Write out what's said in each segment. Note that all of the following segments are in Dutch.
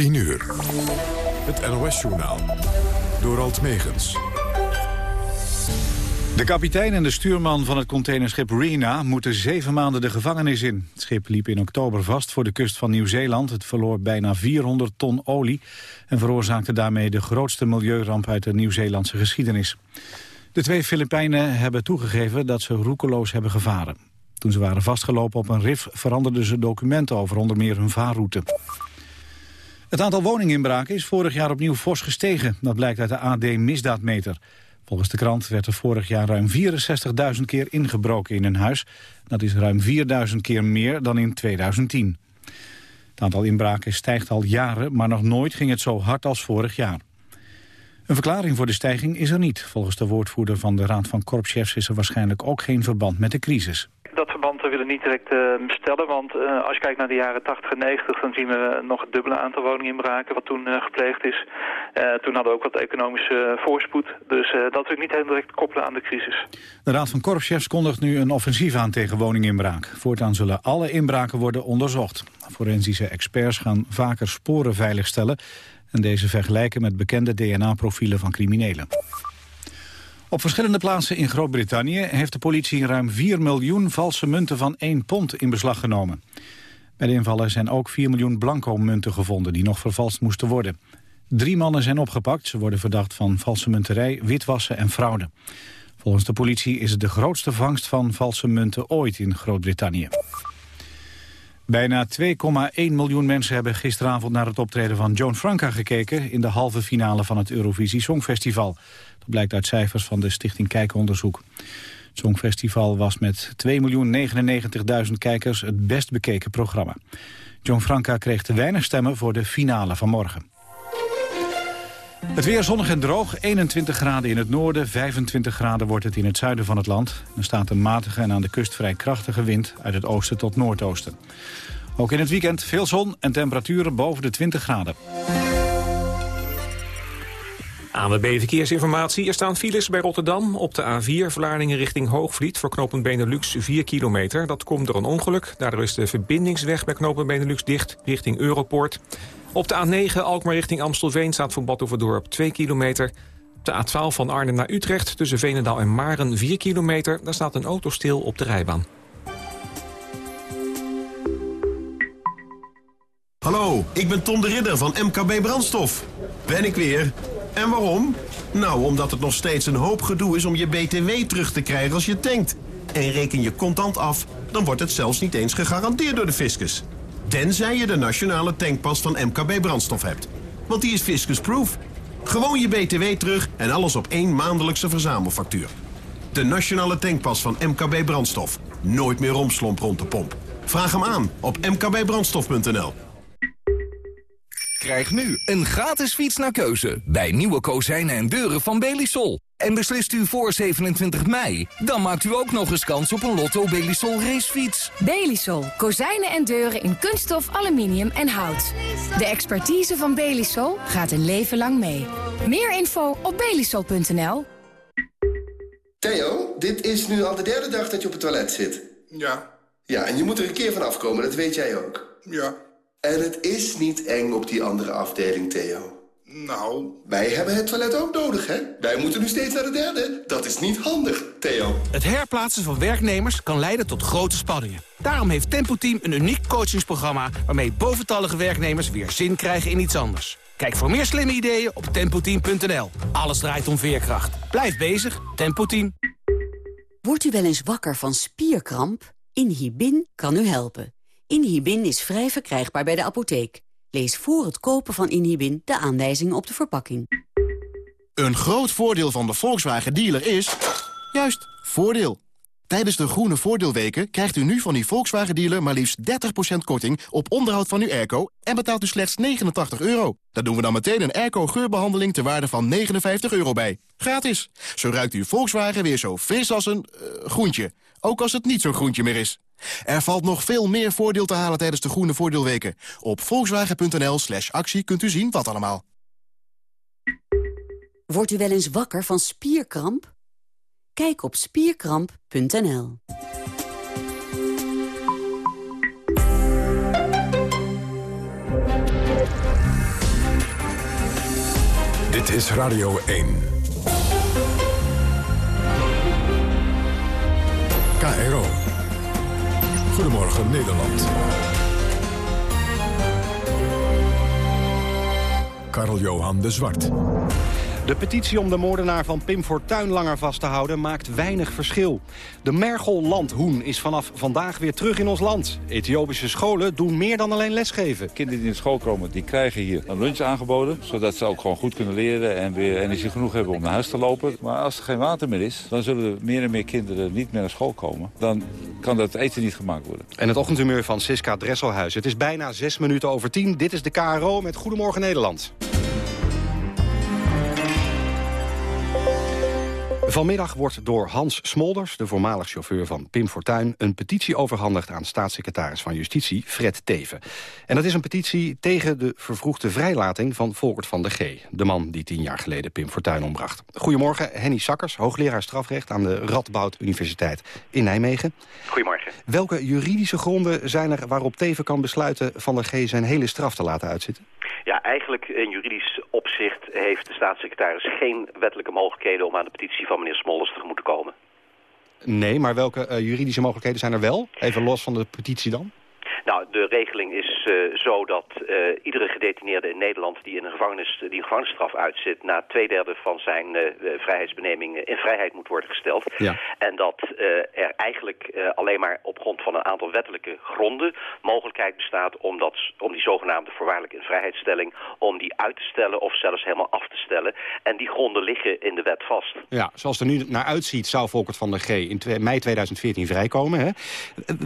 10 uur. Het NOS-journaal. Door Alt Megens. De kapitein en de stuurman van het containerschip Rena moeten zeven maanden de gevangenis in. Het schip liep in oktober vast voor de kust van Nieuw-Zeeland. Het verloor bijna 400 ton olie en veroorzaakte daarmee de grootste milieuramp uit de Nieuw-Zeelandse geschiedenis. De twee Filipijnen hebben toegegeven dat ze roekeloos hebben gevaren. Toen ze waren vastgelopen op een rif veranderden ze documenten over onder meer hun vaarroute. Het aantal woninginbraken is vorig jaar opnieuw fors gestegen. Dat blijkt uit de AD-misdaadmeter. Volgens de krant werd er vorig jaar ruim 64.000 keer ingebroken in een huis. Dat is ruim 4.000 keer meer dan in 2010. Het aantal inbraken stijgt al jaren, maar nog nooit ging het zo hard als vorig jaar. Een verklaring voor de stijging is er niet. Volgens de woordvoerder van de Raad van Korpschefs is er waarschijnlijk ook geen verband met de crisis. Dat willen we niet direct uh, stellen, want uh, als je kijkt naar de jaren 80 en 90... dan zien we nog het dubbele aantal woninginbraken wat toen uh, gepleegd is. toen hadden we ook wat economische voorspoed. Dus dat wil ik niet heel direct koppelen aan de crisis. De Raad van Korpschefs kondigt nu een offensief aan tegen woninginbraak. Voortaan zullen alle inbraken worden onderzocht. Forensische experts gaan vaker sporen veiligstellen... en deze vergelijken met bekende DNA-profielen van criminelen. Op verschillende plaatsen in Groot-Brittannië heeft de politie ruim 4 miljoen valse munten van 1 pond in beslag genomen. Bij de invallen zijn ook 4 miljoen blanco munten gevonden die nog vervalst moesten worden. Drie mannen zijn opgepakt. Ze worden verdacht van valse munterij, witwassen en fraude. Volgens de politie is het de grootste vangst van valse munten ooit in Groot-Brittannië. Bijna 2,1 miljoen mensen hebben gisteravond naar het optreden van Joan Franca gekeken... in de halve finale van het Eurovisie Songfestival. Dat blijkt uit cijfers van de Stichting Kijkonderzoek. Het Songfestival was met 2.099.000 kijkers het best bekeken programma. Joan Franca kreeg te weinig stemmen voor de finale van morgen. Het weer zonnig en droog, 21 graden in het noorden, 25 graden wordt het in het zuiden van het land. Er staat een matige en aan de kust vrij krachtige wind uit het oosten tot noordoosten. Ook in het weekend veel zon en temperaturen boven de 20 graden. ANWB Verkeersinformatie. Er staan files bij Rotterdam op de A4 Vlaardingen richting Hoogvliet... voor knooppunt Benelux 4 kilometer. Dat komt door een ongeluk. Daardoor is de verbindingsweg bij knooppunt Benelux dicht richting Europoort. Op de A9 Alkmaar richting Amstelveen staat voor Badhoevedorp 2 kilometer. Op de A12 van Arnhem naar Utrecht tussen Veenendaal en Maren 4 kilometer. Daar staat een auto stil op de rijbaan. Hallo, ik ben Tom de Ridder van MKB Brandstof. Ben ik weer. En waarom? Nou, omdat het nog steeds een hoop gedoe is om je BTW terug te krijgen als je tankt. En reken je contant af, dan wordt het zelfs niet eens gegarandeerd door de fiscus. Tenzij je de nationale tankpas van MKB Brandstof hebt. Want die is fiscusproof. Gewoon je BTW terug en alles op één maandelijkse verzamelfactuur. De nationale tankpas van MKB Brandstof. Nooit meer romslomp rond de pomp. Vraag hem aan op mkbbrandstof.nl. Krijg nu een gratis fiets naar keuze bij nieuwe kozijnen en deuren van Belisol. En beslist u voor 27 mei, dan maakt u ook nog eens kans op een Lotto Belisol racefiets. Belisol. Kozijnen en deuren in kunststof, aluminium en hout. De expertise van Belisol gaat een leven lang mee. Meer info op belisol.nl. Theo, dit is nu al de derde dag dat je op het toilet zit. Ja. Ja, en je moet er een keer van afkomen, dat weet jij ook. Ja. En het is niet eng op die andere afdeling, Theo. Nou... Wij hebben het toilet ook nodig, hè? Wij moeten nu steeds naar de derde. Dat is niet handig, Theo. Het herplaatsen van werknemers kan leiden tot grote spanningen. Daarom heeft Tempo Team een uniek coachingsprogramma... waarmee boventallige werknemers weer zin krijgen in iets anders. Kijk voor meer slimme ideeën op tempoteam.nl. Alles draait om veerkracht. Blijf bezig, Tempo Team. Wordt u wel eens wakker van spierkramp? Inhibin kan u helpen. Inhibin is vrij verkrijgbaar bij de apotheek. Lees voor het kopen van Inhibin de aanwijzingen op de verpakking. Een groot voordeel van de Volkswagen dealer is... juist, voordeel. Tijdens de groene voordeelweken krijgt u nu van die Volkswagen dealer... maar liefst 30% korting op onderhoud van uw airco... en betaalt u slechts 89 euro. Daar doen we dan meteen een airco-geurbehandeling... ter waarde van 59 euro bij. Gratis. Zo ruikt uw Volkswagen weer zo fris als een uh, groentje. Ook als het niet zo'n groentje meer is. Er valt nog veel meer voordeel te halen tijdens de groene voordeelweken. Op volkswagen.nl slash actie kunt u zien wat allemaal. Wordt u wel eens wakker van spierkramp? Kijk op spierkramp.nl. Dit is Radio 1. KRO. Goedemorgen Nederland. Karl-Johan de Zwart. De petitie om de moordenaar van Pim Fortuyn langer vast te houden maakt weinig verschil. De Mergel-landhoen is vanaf vandaag weer terug in ons land. Ethiopische scholen doen meer dan alleen lesgeven. Kinderen die in school komen, die krijgen hier een lunch aangeboden... zodat ze ook gewoon goed kunnen leren en weer energie genoeg hebben om naar huis te lopen. Maar als er geen water meer is, dan zullen er meer en meer kinderen niet meer naar school komen. Dan kan dat eten niet gemaakt worden. En het ochtendhumeur van Siska Dresselhuis. Het is bijna zes minuten over tien. Dit is de KRO met Goedemorgen Nederland. Vanmiddag wordt door Hans Smolders, de voormalig chauffeur van Pim Fortuyn... een petitie overhandigd aan staatssecretaris van Justitie, Fred Teven. En dat is een petitie tegen de vervroegde vrijlating van Volkert van de G... de man die tien jaar geleden Pim Fortuyn ombracht. Goedemorgen, Henny Sakkers, hoogleraar strafrecht... aan de Radboud Universiteit in Nijmegen. Goedemorgen. Welke juridische gronden zijn er waarop Teven kan besluiten... van de G zijn hele straf te laten uitzitten? Ja, eigenlijk in juridisch opzicht heeft de staatssecretaris geen wettelijke mogelijkheden om aan de petitie van meneer Smolders tegemoet te komen. Nee, maar welke uh, juridische mogelijkheden zijn er wel? Even los van de petitie dan? Nou, de regeling is uh, zo dat uh, iedere gedetineerde in Nederland die, in een, gevangenis, die een gevangenisstraf uitzit... na twee derde van zijn uh, vrijheidsbeneming in vrijheid moet worden gesteld. Ja. En dat er eigenlijk alleen maar op grond van een aantal wettelijke gronden... mogelijkheid bestaat om, dat, om die zogenaamde voorwaardelijke invrijheidstelling... om die uit te stellen of zelfs helemaal af te stellen. En die gronden liggen in de wet vast. Ja, zoals het er nu naar uitziet zou Volkert van der G in mei 2014 vrijkomen. Hè?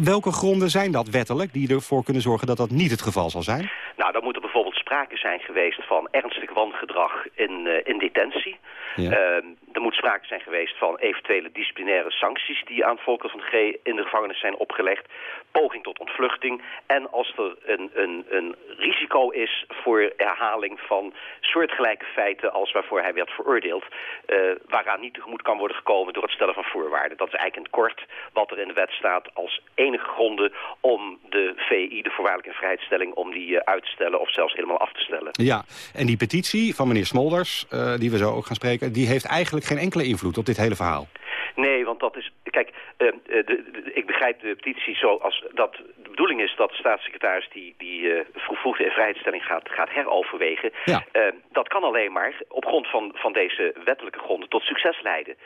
Welke gronden zijn dat wettelijk die ervoor kunnen zorgen dat dat niet het geval zal zijn? Nou, dan moet er bijvoorbeeld sprake zijn geweest van ernstig wangedrag in, uh, in detentie. Ja. Uh, er moet sprake zijn geweest van eventuele disciplinaire sancties die aan Volker van G in de gevangenis zijn opgelegd. Poging tot ontvluchting. En als er een, een, een risico is voor herhaling van soortgelijke feiten als waarvoor hij werd veroordeeld. Uh, waaraan niet tegemoet kan worden gekomen door het stellen van voorwaarden. Dat is eigenlijk in het kort wat er in de wet staat als enige gronden om de VI, de voorwaardelijke vrijheidsstelling, om die uh, uit te stellen of zelfs helemaal af te stellen. Ja, en die petitie van meneer Smolders, uh, die we zo ook gaan spreken, die heeft eigenlijk geen enkele invloed op dit hele verhaal. Nee, want dat is... Kijk, uh, de, de, ik begrijp de petitie zo als dat de bedoeling is dat de staatssecretaris die, die uh, vervroegde vrijheidsstelling gaat, gaat heroverwegen. Ja. Uh, dat kan alleen maar op grond van, van deze wettelijke gronden tot succes leiden.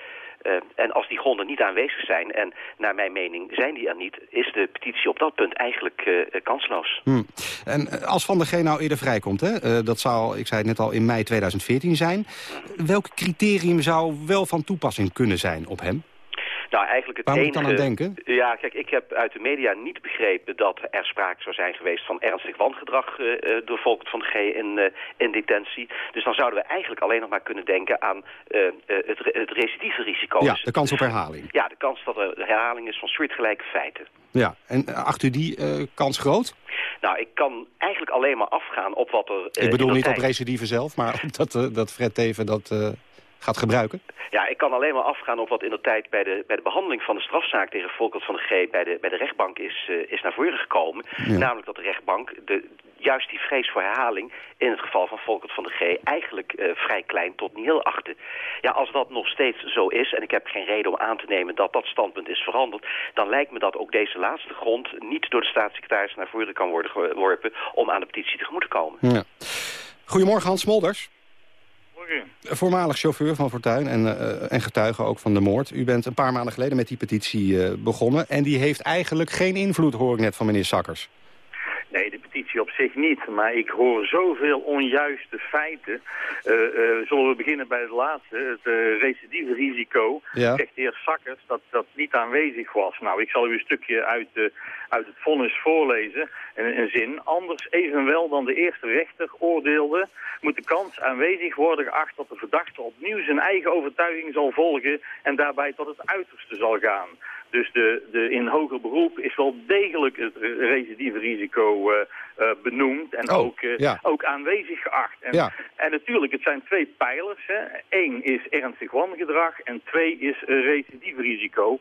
Uh, en als die gronden niet aanwezig zijn, en naar mijn mening zijn die er niet... is de petitie op dat punt eigenlijk uh, kansloos. Hmm. En als Van der G nou eerder vrijkomt, hè? Dat zou, ik zei het net al, in mei 2014 zijn. Welk criterium zou wel van toepassing kunnen zijn op hem? Nou, eigenlijk het Waar enige... moet ik dan aan denken? Ja, kijk, ik heb uit de media niet begrepen dat er sprake zou zijn geweest van ernstig wangedrag uh, door Volkert van G in, uh, in detentie. Dus dan zouden we eigenlijk alleen nog maar kunnen denken aan uh, het, het recidive-risico. Ja, de kans op herhaling. Ja, de kans dat er herhaling is van soortgelijke feiten. Ja, en acht u die kans groot? Nou, ik kan eigenlijk alleen maar afgaan op wat er... ik bedoel niet tijd... op recidive zelf, maar dat, dat Fred Teven dat gaat gebruiken? Ja, ik kan alleen maar afgaan op wat in de tijd bij de, bij de behandeling van de strafzaak tegen Volkert van de G bij de, bij de rechtbank is, uh, is naar voren gekomen. Ja. Namelijk dat de rechtbank de, juist die vrees voor herhaling in het geval van Volkert van de G eigenlijk uh, vrij klein tot niet heel achter. Ja, als dat nog steeds zo is, en ik heb geen reden om aan te nemen dat dat standpunt is veranderd, dan lijkt me dat ook deze laatste grond niet door de staatssecretaris naar voren kan worden geworpen om aan de petitie tegemoet te komen. Ja. Goedemorgen Hans Smolders. Voormalig chauffeur van Fortuin en, uh, en getuige ook van de moord. U bent een paar maanden geleden met die petitie uh, begonnen. En die heeft eigenlijk geen invloed, hoor ik net van meneer Sakkers. Op zich niet. Maar ik hoor zoveel onjuiste feiten. Uh, uh, zullen we beginnen bij het laatste. Het uh, recidieve risico. Ja. Zegt de heer Sakkers dat dat niet aanwezig was. Nou, ik zal u een stukje uit, de, uit het vonnis voorlezen. In een zin. Anders evenwel dan de eerste rechter oordeelde... moet de kans aanwezig worden geacht dat de verdachte opnieuw zijn eigen overtuiging zal volgen... en daarbij tot het uiterste zal gaan. Dus de, de, in hoger beroep is wel degelijk het recidieve risico uh, uh, benoemd en oh, ook, uh, ja. ook aanwezig geacht. En, ja. en natuurlijk, het zijn twee pijlers. Hè. Eén is ernstig wangedrag en twee is recidieve risico.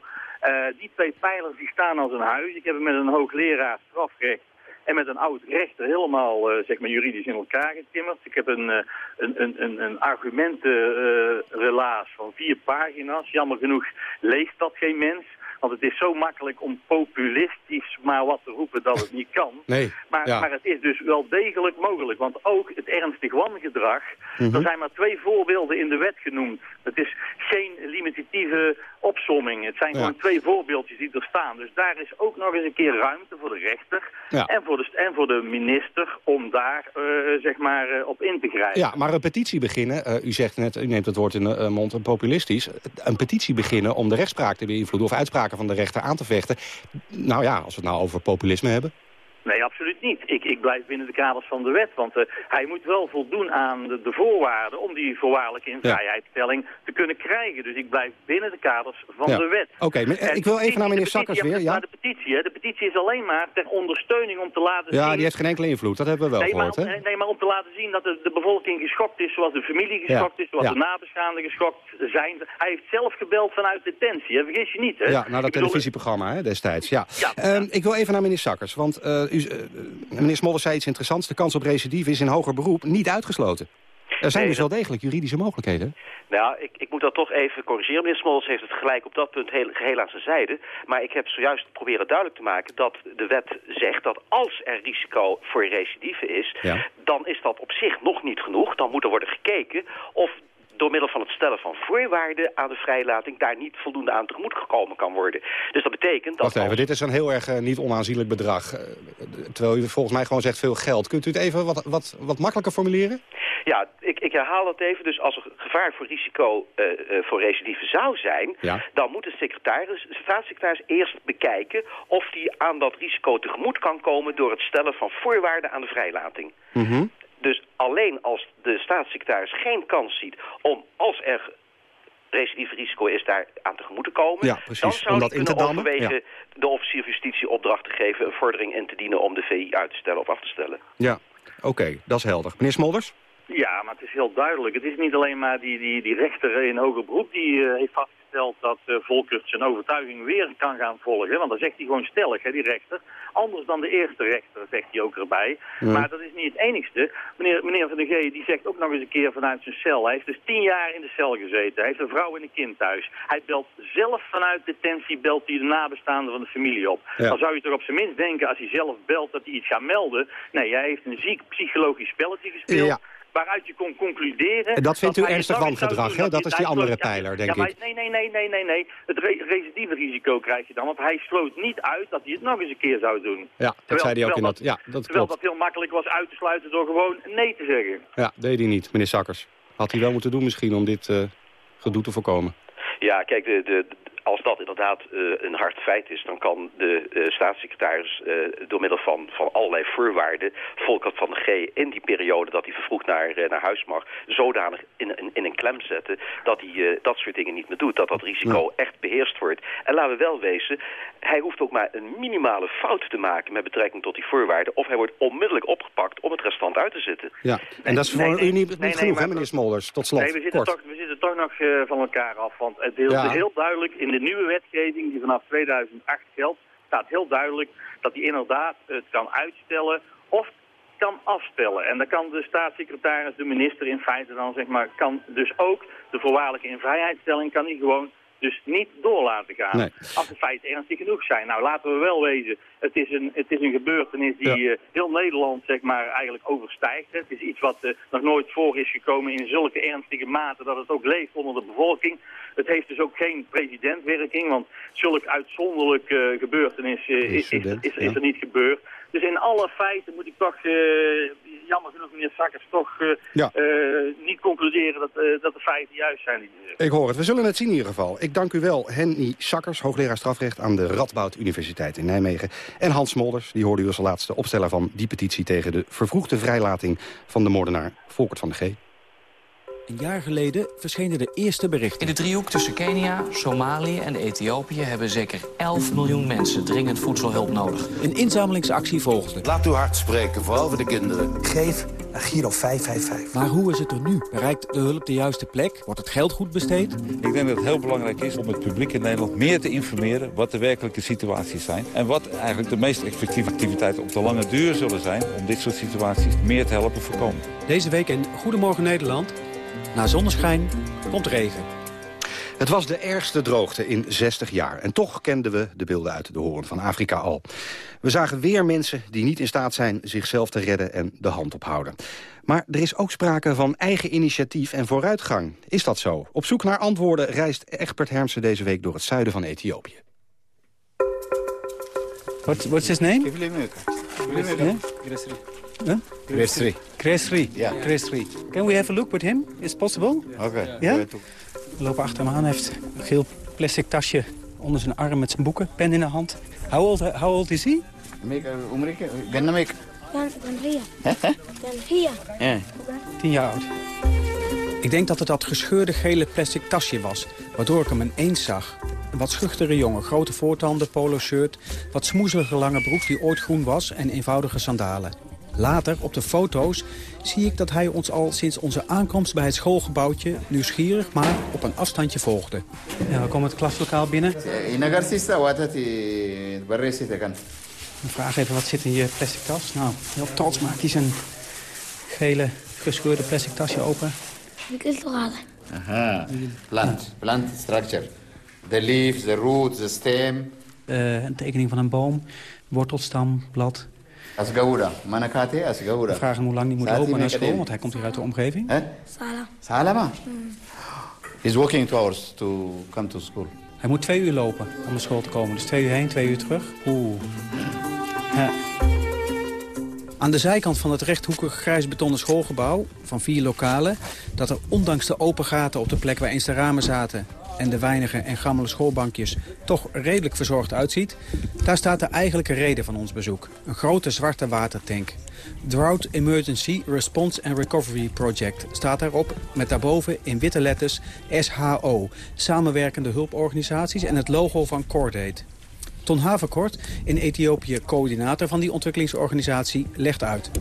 die twee pijlers die staan als een huis. Ik heb het met een hoogleraar strafrecht en met een oud rechter helemaal uh, zeg maar juridisch in elkaar getimmerd. Ik heb een, uh, een, een, een, een argumentenrelaas van vier pagina's. Jammer genoeg leest dat geen mens. Want het is zo makkelijk om populistisch maar wat te roepen dat het niet kan. Nee, maar, maar het is dus wel degelijk mogelijk. Want ook het ernstig wangedrag, Mhm. er zijn maar twee voorbeelden in de wet genoemd. Het is geen limitatieve opsomming. Het zijn Ja. gewoon twee voorbeeldjes die er staan. Dus daar is ook nog eens een keer ruimte voor de rechter Ja. en, voor de, en voor de minister om daar eh, zeg maar eh, op in te grijpen. Ja, maar een petitie beginnen, eh, u zegt net, u neemt het woord in de mond, populistisch. Een petitie beginnen om de rechtspraak te beïnvloeden... of van de rechter aan te vechten. Nou ja, als we het nou over populisme hebben. Nee, absoluut niet. Ik, ik blijf binnen de kaders van de wet. Want eh, hij moet wel voldoen aan de, de voorwaarden om die voorwaardelijke invrijheidstelling te kunnen krijgen. Dus ik blijf binnen de kaders van Ja. de wet. Oké, maar, eh, ik wil even naar meneer Sakkers weer. Ja, Maar de petitie, hè, de petitie is alleen maar ter ondersteuning om te laten ja zien... die heeft geen enkele invloed, dat hebben we wel nee, maar, gehoord. Hè? nee, maar om te laten zien dat de, de bevolking geschokt is, zoals de familie geschokt is, zoals ja. de nabestaanden geschokt zijn. Hij heeft zelf gebeld vanuit detentie, hè? vergis je niet. Hè? Ja, naar dat televisieprogramma hè, destijds. Ja. Ehm, ik wil even naar meneer Sakkers. Want eh, u, eh, meneer Smolders zei iets interessants. De kans op recidive is in hoger beroep niet uitgesloten. Er zijn Nee, dus wel degelijk juridische mogelijkheden. Nou, ik, ik moet dat toch even corrigeren. Meneer Smolders heeft het gelijk op dat punt heel, geheel aan zijn zijde. Maar ik heb zojuist proberen duidelijk te maken dat de wet zegt dat als er risico voor recidive is, Ja. dan is dat op zich nog niet genoeg. Dan moet er worden gekeken of door middel van het stellen van voorwaarden aan de vrijlating daar niet voldoende aan tegemoet gekomen kan worden. Dus dat betekent dat... Wacht even, dit is een heel erg eh, niet onaanzienlijk bedrag. Eh, terwijl u volgens mij gewoon zegt veel geld. Kunt u het even wat, wat, wat makkelijker formuleren? Ja, ik, ik herhaal dat even. Dus als er gevaar voor risico eh, voor recidive zou zijn... Ja. dan moet de secretaris, de staatssecretaris eerst bekijken... of die aan dat risico tegemoet kan komen... door het stellen van voorwaarden aan de vrijlating. Mhm. Dus alleen als de staatssecretaris geen kans ziet om, als er recidief risico is, daar aan tegemoet te komen... Ja, precies. dan zou Om hij dat in kunnen te dammen, overwegen de officier van justitie opdracht te geven... een vordering in te dienen om de VI uit te stellen of af te stellen. Ja, oké, dat is helder. Meneer Smolders? Ja, maar het is heel duidelijk. Het is niet alleen maar die, die, die rechter in hoger beroep die eh, heeft dat eh Volkert zijn overtuiging weer kan gaan volgen. Want dan zegt hij gewoon stellig, hè, die rechter. Anders dan de eerste rechter, zegt hij ook erbij. Mm. Maar dat is niet het enigste. Meneer, meneer Van der G die zegt ook nog eens een keer vanuit zijn cel. Hij heeft dus tien jaar in de cel gezeten. Hij heeft een vrouw en een kind thuis. Hij belt zelf vanuit detentie, belt hij de nabestaanden van de familie op. Ja. Dan zou je toch op zijn minst denken als hij zelf belt dat hij iets gaat melden. Nee, hij heeft een ziek psychologisch spelletje gespeeld. Ja. Waaruit je kon concluderen... En dat vindt u ernstig wangedrag, hè? Dat is die andere pijler, denk ja, maar ik. Nee, nee, nee, nee, nee, nee. Het re recidieve risico krijg je dan, want hij sloot niet uit dat hij het nog eens een keer zou doen. Ja, dat Terwijl- zei hij ook in dat... Ja, dat Terwijl klopt. dat heel makkelijk was uit te sluiten door gewoon nee te zeggen. Ja, deed hij niet, meneer Sakkers. Had hij wel moeten doen misschien om dit eh, gedoe te voorkomen. Ja, kijk, de, de, als dat inderdaad eh, een hard feit is... dan kan de eh, staatssecretaris eh, door middel van, van allerlei voorwaarden... Volkert van de G in die periode dat hij vervroegd naar, naar huis mag... zodanig in, in, in een klem zetten dat hij dat soort dingen niet meer doet. Dat dat risico echt beheerst wordt. En laten we wel wezen, hij hoeft ook maar een minimale fout te maken... met betrekking tot die voorwaarden... of hij wordt onmiddellijk opgepakt om het restant uit te zitten. Ja, en dat is voor nee, u niet, niet Nee, nee, genoeg, hè, meneer Smolders? Tot slot, Nee, we zitten, kort. toch, we zitten toch nog van elkaar af. Want het is Ja. heel duidelijk, in de nieuwe wetgeving die vanaf 2008 geldt, staat heel duidelijk dat hij inderdaad het kan uitstellen of kan afstellen. En dan kan de staatssecretaris, de minister in feite dan zeg maar, kan dus ook de voorwaardelijke invrijheidstelling kan hij gewoon dus niet door laten gaan. Nee. Als de feiten ernstig genoeg zijn. Nou, laten we wel wezen, het is een, het is een gebeurtenis die eh, heel Nederland zeg maar, eigenlijk overstijgt. Het is iets wat eh, nog nooit voor is gekomen in zulke ernstige mate dat het ook leeft onder de bevolking. Het heeft dus ook geen presidentwerking, want zulk uitzonderlijk eh, gebeurtenis is, is, is, is er niet gebeurd. Dus in alle feiten moet ik toch, jammer genoeg meneer Sakkers, toch eh, Ja. eh, niet concluderen dat, eh, dat de feiten juist zijn. Ik hoor het. We zullen het zien in ieder geval. Ik dank u wel, Henny Sakkers, hoogleraar strafrecht aan de Radboud Universiteit in Nijmegen. En Hans Smolders, die hoorde u als laatste opsteller van die petitie tegen de vervroegde vrijlating van de moordenaar Volkert van de G. Een jaar geleden verschenen de eerste berichten. In de driehoek tussen Kenia, Somalië en Ethiopië... hebben zeker 11 miljoen mensen dringend voedselhulp nodig. Een inzamelingsactie volgde. Laat uw hart spreken, vooral voor de kinderen. Geef Giro 555. Maar hoe is het er nu? Bereikt de hulp de juiste plek? Wordt het geld goed besteed? Ik denk dat het heel belangrijk is om het publiek in Nederland meer te informeren... wat de werkelijke situaties zijn. En wat eigenlijk de meest effectieve activiteiten op de lange duur zullen zijn... om dit soort situaties meer te helpen voorkomen. Deze week in Goedemorgen Nederland. Na zonneschijn komt regen. Het was de ergste droogte in 60 jaar. En toch kenden we de beelden uit de horen van Afrika al. We zagen weer mensen die niet in staat zijn zichzelf te redden en de hand ophouden. Maar er is ook sprake van eigen initiatief en vooruitgang. Is dat zo? Op zoek naar antwoorden reist Egbert Hermsen deze week door het zuiden van Ethiopië. What, what's his name? Huh? Kresri. Kresri. Ja. Kresri. Can we have a look with him? Is it possible? Oké. Ja? We lopen achter hem aan. Hij heeft een geel plastic tasje onder zijn arm met zijn boeken. Pen in de hand. How old, how old is he? Ganna mek. Ja. Tien jaar oud. Ik denk dat het dat gescheurde gele plastic tasje was, waardoor ik hem ineens zag. Een wat schuchtere jongen, grote voortanden, polo shirt... wat smoezelige lange broek die ooit groen was en eenvoudige sandalen. Later, op de foto's, zie ik dat hij ons al sinds onze aankomst bij het schoolgebouwtje... nieuwsgierig, maar op een afstandje volgde. Ja, we komen het klaslokaal binnen. In agartista wat het barresi kan. We vragen even, wat zit in je plastic tas? Nou, heel trots maakt hij zijn gele gescheurde plastic tasje open. Aha. Plant. Plant structure. The leaves, the roots, the stem. Eh, een tekening van een boom, wortelstam, blad. Gouda. Manakate as We gouda. vragen hem hoe lang hij moet lopen naar school, want hij komt hier uit de omgeving. Eh? Salama. He's walking two hours to come to school. Hij moet twee uur lopen om naar school te komen. Dus twee uur heen, twee uur terug. Oeh. Ja. Aan de zijkant van het rechthoekige grijs betonnen schoolgebouw van vier lokalen... dat er ondanks de open gaten op de plek waar eens de ramen zaten... en de weinige en gammele schoolbankjes toch redelijk verzorgd uitziet... daar staat de eigenlijke reden van ons bezoek. Een grote zwarte watertank. Drought Emergency Response and Recovery Project staat daarop... met daarboven in witte letters SHO, Samenwerkende Hulporganisaties... en het logo van Cordate. Ton Haverkort, in Ethiopië coördinator van die ontwikkelingsorganisatie, legt uit.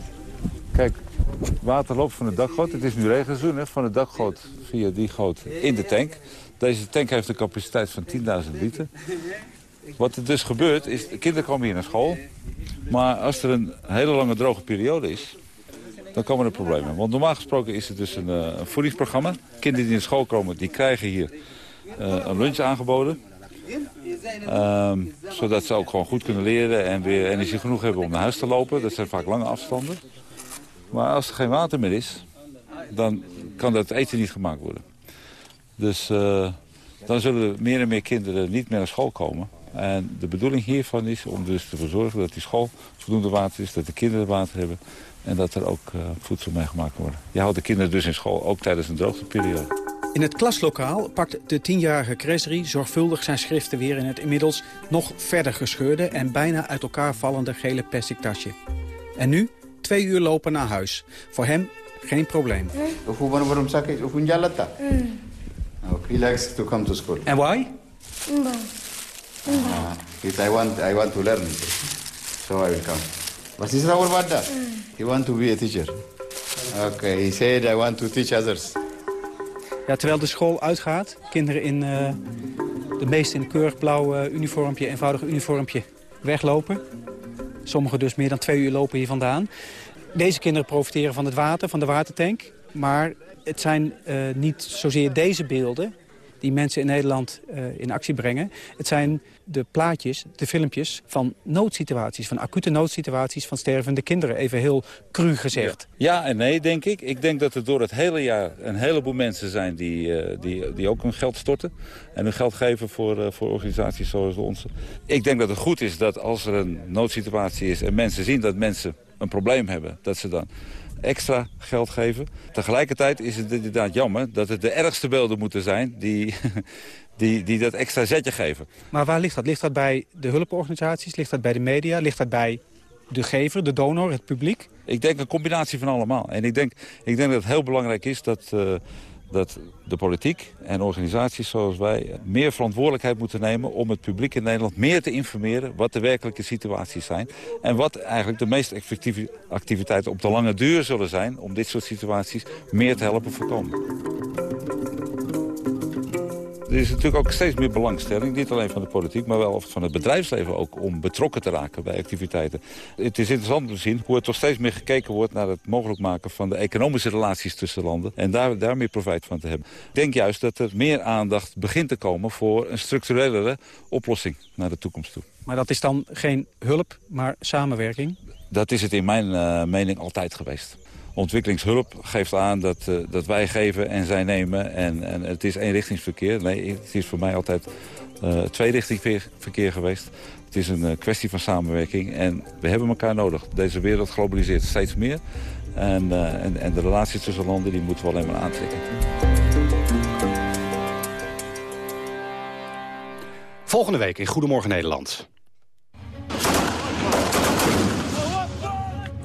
Kijk, water loopt van de dakgoot. Het is nu regenseizoen, hè, van de dakgoot via die goot in de tank. Deze tank heeft een capaciteit van 10.000 liter. Wat er dus gebeurt, is, de kinderen komen hier naar school. Maar als er een hele lange droge periode is, dan komen er problemen. Want normaal gesproken is het dus een, eh, een voedingsprogramma. Kinderen die naar school komen, die krijgen hier eh, een lunch aangeboden. Ehm, zodat ze ook gewoon goed kunnen leren en weer energie genoeg hebben om naar huis te lopen. Dat zijn vaak lange afstanden. Maar als er geen water meer is, dan kan dat eten niet gemaakt worden. Dus eh, dan zullen meer en meer kinderen niet meer naar school komen. En de bedoeling hiervan is om dus ervoor te zorgen dat die school voldoende water is, dat de kinderen water hebben en dat er ook eh, voedsel mee gemaakt kan worden. Je houdt de kinderen dus in school, ook tijdens een droogteperiode. In het klaslokaal pakt de tienjarige Kresri zorgvuldig zijn schriften weer in het inmiddels nog verder gescheurde en bijna uit elkaar vallende gele plastic tasje. En nu twee uur lopen naar huis. Voor hem geen probleem. Ufu Oh, he likes to come to school. En why? Ah, because I want I want to learn. So I will come. What is our bada? He want to be a teacher. Okay, he said I want to teach others. Ja, terwijl de school uitgaat, kinderen in eh, de meeste in een keurig blauw eh, uniformpje, eenvoudig uniformpje, weglopen. Sommigen dus meer dan twee uur lopen hier vandaan. Deze kinderen profiteren van het water, van de watertank. Maar het zijn eh, niet zozeer deze beelden die mensen in Nederland eh, in actie brengen. Het zijn de plaatjes, de filmpjes van noodsituaties, van acute noodsituaties van stervende kinderen. Even heel cru gezegd. Ja en nee, denk ik. Ik denk dat er door het hele jaar een heleboel mensen zijn die, eh, die, die ook hun geld storten. En hun geld geven voor, voor organisaties zoals onze. Ik denk dat het goed is dat als er een noodsituatie is en mensen zien dat mensen een probleem hebben, dat ze dan extra geld geven. Tegelijkertijd is het inderdaad jammer dat het de ergste beelden moeten zijn die, die, die dat extra zetje geven. Maar waar ligt dat? Ligt dat bij de hulporganisaties? Ligt dat bij de media? Ligt dat bij de gever, de donor, het publiek? Ik denk een combinatie van allemaal. En ik denk, ik denk dat het heel belangrijk is dat, eh, dat de politiek en organisaties zoals wij meer verantwoordelijkheid moeten nemen om het publiek in Nederland meer te informeren wat de werkelijke situaties zijn. En wat eigenlijk de meest effectieve activiteiten op de lange duur zullen zijn om dit soort situaties meer te helpen voorkomen. Er is natuurlijk ook steeds meer belangstelling, niet alleen van de politiek... maar wel van het bedrijfsleven ook, om betrokken te raken bij activiteiten. Het is interessant om te zien hoe er toch steeds meer gekeken wordt... naar het mogelijk maken van de economische relaties tussen landen... en daar, daar meer profijt van te hebben. Ik denk juist dat er meer aandacht begint te komen... voor een structurelere oplossing naar de toekomst toe. Maar dat is dan geen hulp, maar samenwerking? Dat is het in mijn uh, mening altijd geweest ontwikkelingshulp geeft aan dat, uh, dat wij geven en zij nemen. En, en het is eenrichtingsverkeer. Nee, het is voor mij altijd uh, tweerichtingsverkeer geweest. Het is een uh, kwestie van samenwerking en we hebben elkaar nodig. Deze wereld globaliseert steeds meer. En, en, en de relatie tussen landen die moeten we alleen maar aantrekken. Volgende week in Goedemorgen Nederland.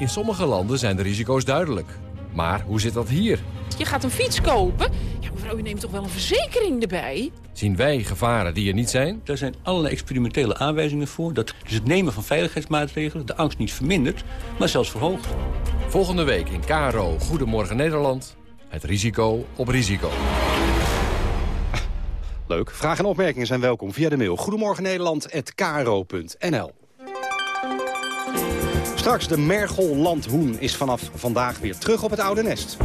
In sommige landen zijn de risico's duidelijk. Maar hoe zit dat hier? Je gaat een fiets kopen. Ja, mevrouw, u neemt toch wel een verzekering erbij? Zien wij gevaren die er niet zijn? Er zijn allerlei experimentele aanwijzingen voor... dat dus het nemen van veiligheidsmaatregelen de angst niet vermindert... maar zelfs verhoogt. Volgende week in KRO Goedemorgen Nederland. Het risico op risico. Leuk. Vragen en opmerkingen zijn welkom via de mail. Goedemorgen Nederland@kro.nl. Straks de Mergellandhoen is vanaf vandaag weer terug op het oude nest.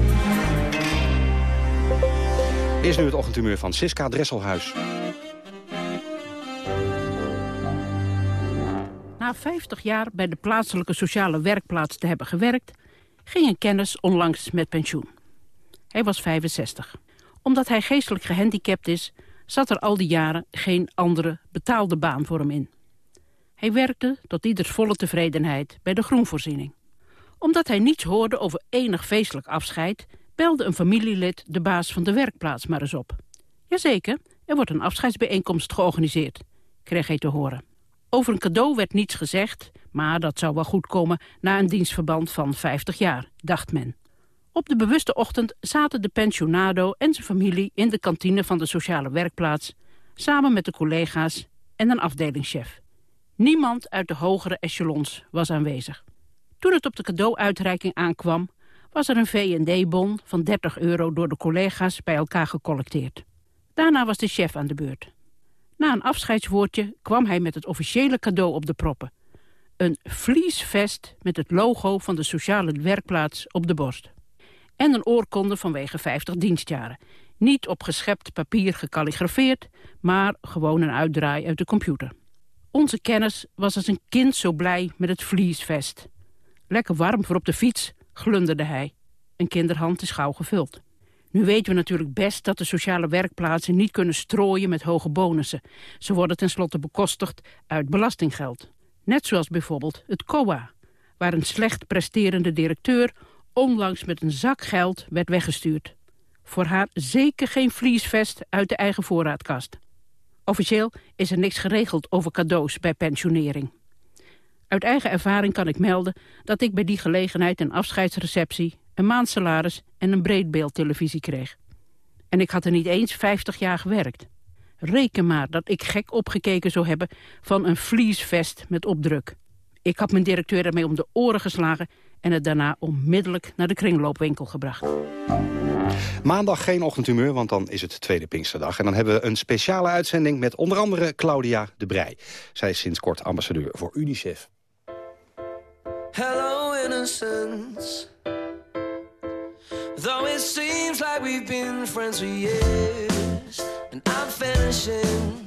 Is nu het ochtendhumeur van Siska Dresselhuis. Na 50 jaar bij de plaatselijke sociale werkplaats te hebben gewerkt... ging een kennis onlangs met pensioen. Hij was 65. Omdat hij geestelijk gehandicapt is... zat er al die jaren geen andere betaalde baan voor hem in. Hij werkte tot ieders volle tevredenheid bij de groenvoorziening. Omdat hij niets hoorde over enig feestelijk afscheid... belde een familielid de baas van de werkplaats maar eens op. Jazeker, er wordt een afscheidsbijeenkomst georganiseerd, kreeg hij te horen. Over een cadeau werd niets gezegd, maar dat zou wel goed komen... na een dienstverband van 50 jaar, dacht men. Op de bewuste ochtend zaten de pensionado en zijn familie... in de kantine van de sociale werkplaats... samen met de collega's en een afdelingschef. Niemand uit de hogere echelons was aanwezig. Toen het op de cadeauuitreiking aankwam... was er een V&D-bon van 30 euro door de collega's bij elkaar gecollecteerd. Daarna was de chef aan de beurt. Na een afscheidswoordje kwam hij met het officiële cadeau op de proppen. Een vliesvest met het logo van de sociale werkplaats op de borst. En een oorkonde vanwege 50 dienstjaren. Niet op geschept papier gekalligrafeerd, maar gewoon een uitdraai uit de computer. Onze kennis was als een kind zo blij met het vliesvest. Lekker warm voor op de fiets, glunderde hij. Een kinderhand is gauw gevuld. Nu weten we natuurlijk best dat de sociale werkplaatsen niet kunnen strooien met hoge bonussen. Ze worden tenslotte bekostigd uit belastinggeld. Net zoals bijvoorbeeld het COA, waar een slecht presterende directeur onlangs met een zak geld werd weggestuurd. Voor haar zeker geen vliesvest uit de eigen voorraadkast. Officieel is er niks geregeld over cadeaus bij pensionering. Uit eigen ervaring kan ik melden dat ik bij die gelegenheid een afscheidsreceptie, een maandsalaris en een breedbeeldtelevisie kreeg. En ik had er niet eens 50 jaar gewerkt. Reken maar dat ik gek opgekeken zou hebben van een vliesvest met opdruk. Ik had mijn directeur ermee om de oren geslagen en het daarna onmiddellijk naar de kringloopwinkel gebracht. Maandag geen ochtendhumeur, want dan is het tweede Pinksterdag. En dan hebben we een speciale uitzending met onder andere Claudia de Brij. Zij is sinds kort ambassadeur voor UNICEF. Hello innocence Though it seems like we've been friends for years And I'm finishing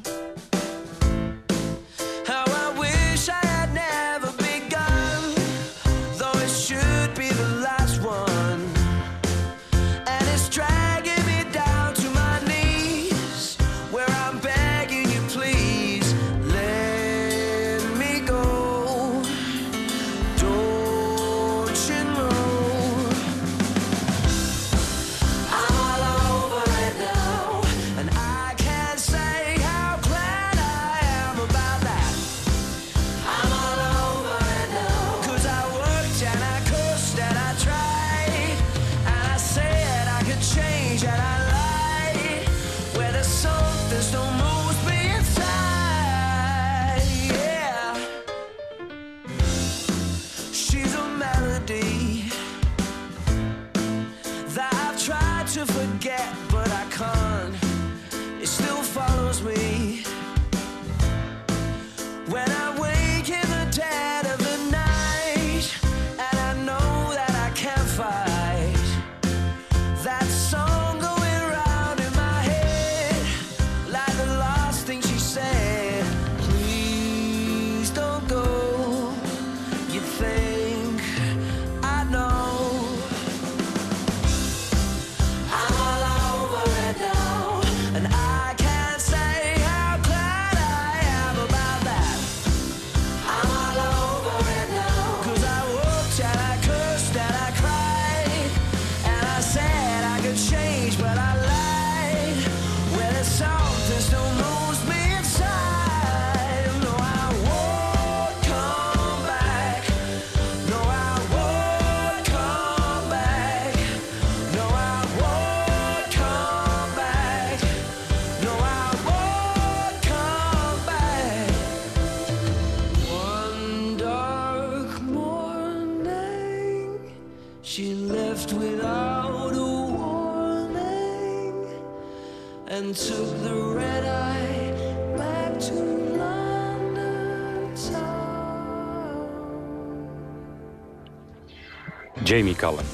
Jamie Cullen.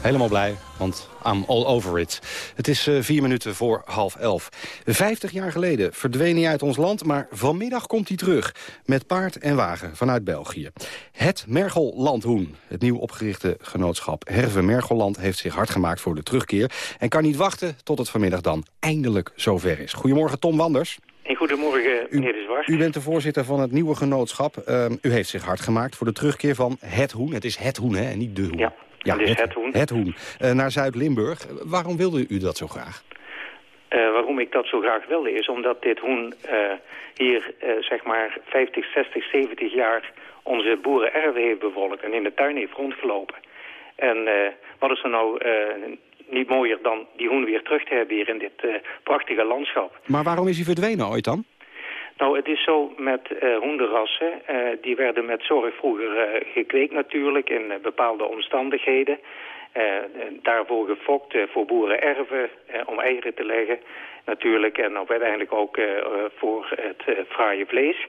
Helemaal blij, want I'm all over it. Het is uh, vier minuten voor half elf. Vijftig jaar geleden verdween hij uit ons land, maar vanmiddag komt hij terug. Met paard en wagen vanuit België. Het Mergellandhoen, het nieuw opgerichte genootschap Herve Mergelland... heeft zich hard gemaakt voor de terugkeer... en kan niet wachten tot het vanmiddag dan eindelijk zover is. Goedemorgen, Tom Wanders. En goedemorgen, meneer de Zwart. U bent de voorzitter van het nieuwe genootschap. Uh, u heeft zich hard gemaakt voor de terugkeer van het hoen. Het is het hoen, hè, en niet de hoen. Ja. Ja, dus het, hoen. Het hoen. Uh, naar Zuid-Limburg. Waarom wilde u dat zo graag? Uh, waarom ik dat zo graag wilde is omdat dit hoen uh, hier zeg maar 50, 60, 70 jaar onze boerenerven heeft bevolkt en in de tuin heeft rondgelopen. En wat is er nou niet mooier dan die hoen weer terug te hebben hier in dit prachtige landschap. Maar waarom is hij verdwenen ooit dan? Nou, het is zo met uh, hoenderrassen. Uh, die werden met zorg vroeger gekweekt natuurlijk in bepaalde omstandigheden. daarvoor gefokt voor boerenerven om eieren te leggen natuurlijk. En uiteindelijk ook voor het fraaie vlees.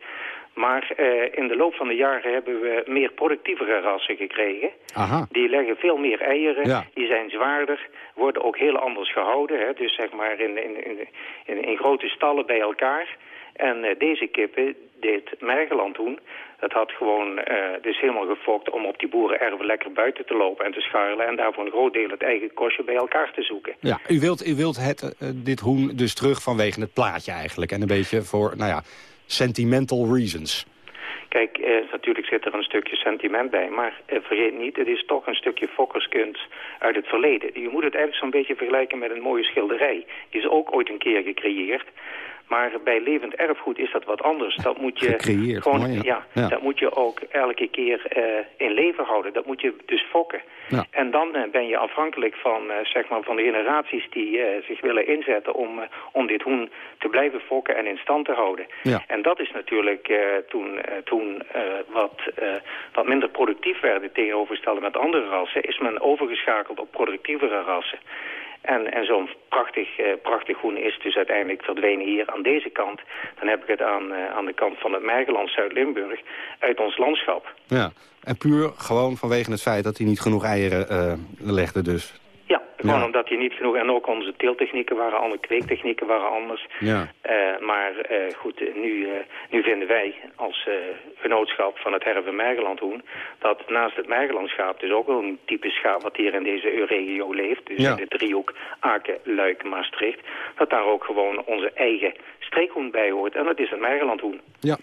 Maar in de loop van de jaren hebben we meer productievere rassen gekregen. Aha. Die leggen veel meer eieren, Ja. die zijn zwaarder, worden ook heel anders gehouden. Hè? Dus zeg maar in, in, in, in, grote stallen bij elkaar. En uh, deze kippen, dit mergelandhoen, dat had gewoon uh, dus helemaal gefokt om op die boerenerven lekker buiten te lopen en te scharrelen. En daarvoor een groot deel het eigen kostje bij elkaar te zoeken. Ja, u wilt, u wilt het, uh, dit hoen dus terug vanwege het plaatje eigenlijk. En een beetje voor, nou ja, sentimental reasons. Kijk, eh, natuurlijk zit er een stukje sentiment bij, maar eh, vergeet niet, het is toch een stukje fokkerskunst uit het verleden. Je moet het eigenlijk zo'n beetje vergelijken met een mooie schilderij. Die is ook ooit een keer gecreëerd. Maar bij levend erfgoed is dat wat anders. Dat moet je Gecreëerd, gewoon, mooi, ja. ja, Ja. dat moet je ook elke keer uh, in leven houden. Dat moet je dus fokken. Ja. En dan uh, ben je afhankelijk van, uh, zeg maar van de generaties die zich willen inzetten om, om dit hoen te blijven fokken en in stand te houden. En dat is natuurlijk toen, toen wat, wat minder productief werden tegenovergesteld met andere rassen, is men overgeschakeld op productievere rassen. En, en zo'n prachtig, uh, prachtig groen is dus uiteindelijk verdwenen hier aan deze kant. Dan heb ik het aan, uh, aan de kant van het Mergeland, Zuid-Limburg, uit ons landschap. Ja, en puur gewoon vanwege het feit dat hij niet genoeg eieren uh, legde dus. Gewoon Ja. omdat hij niet genoeg... En ook onze teeltechnieken waren anders, kweektechnieken waren anders. Ja. Uh, maar uh, goed, uh, nu, nu vinden wij als genootschap van het Herve Mergelandhoen... dat naast het Mergelandschaap dus ook wel een type schaap... wat hier in deze regio leeft, dus Ja. in de driehoek Aken, Luik, Maastricht... dat daar ook gewoon onze eigen streekhoen bij hoort. En dat is het Mergelandhoen. Ja.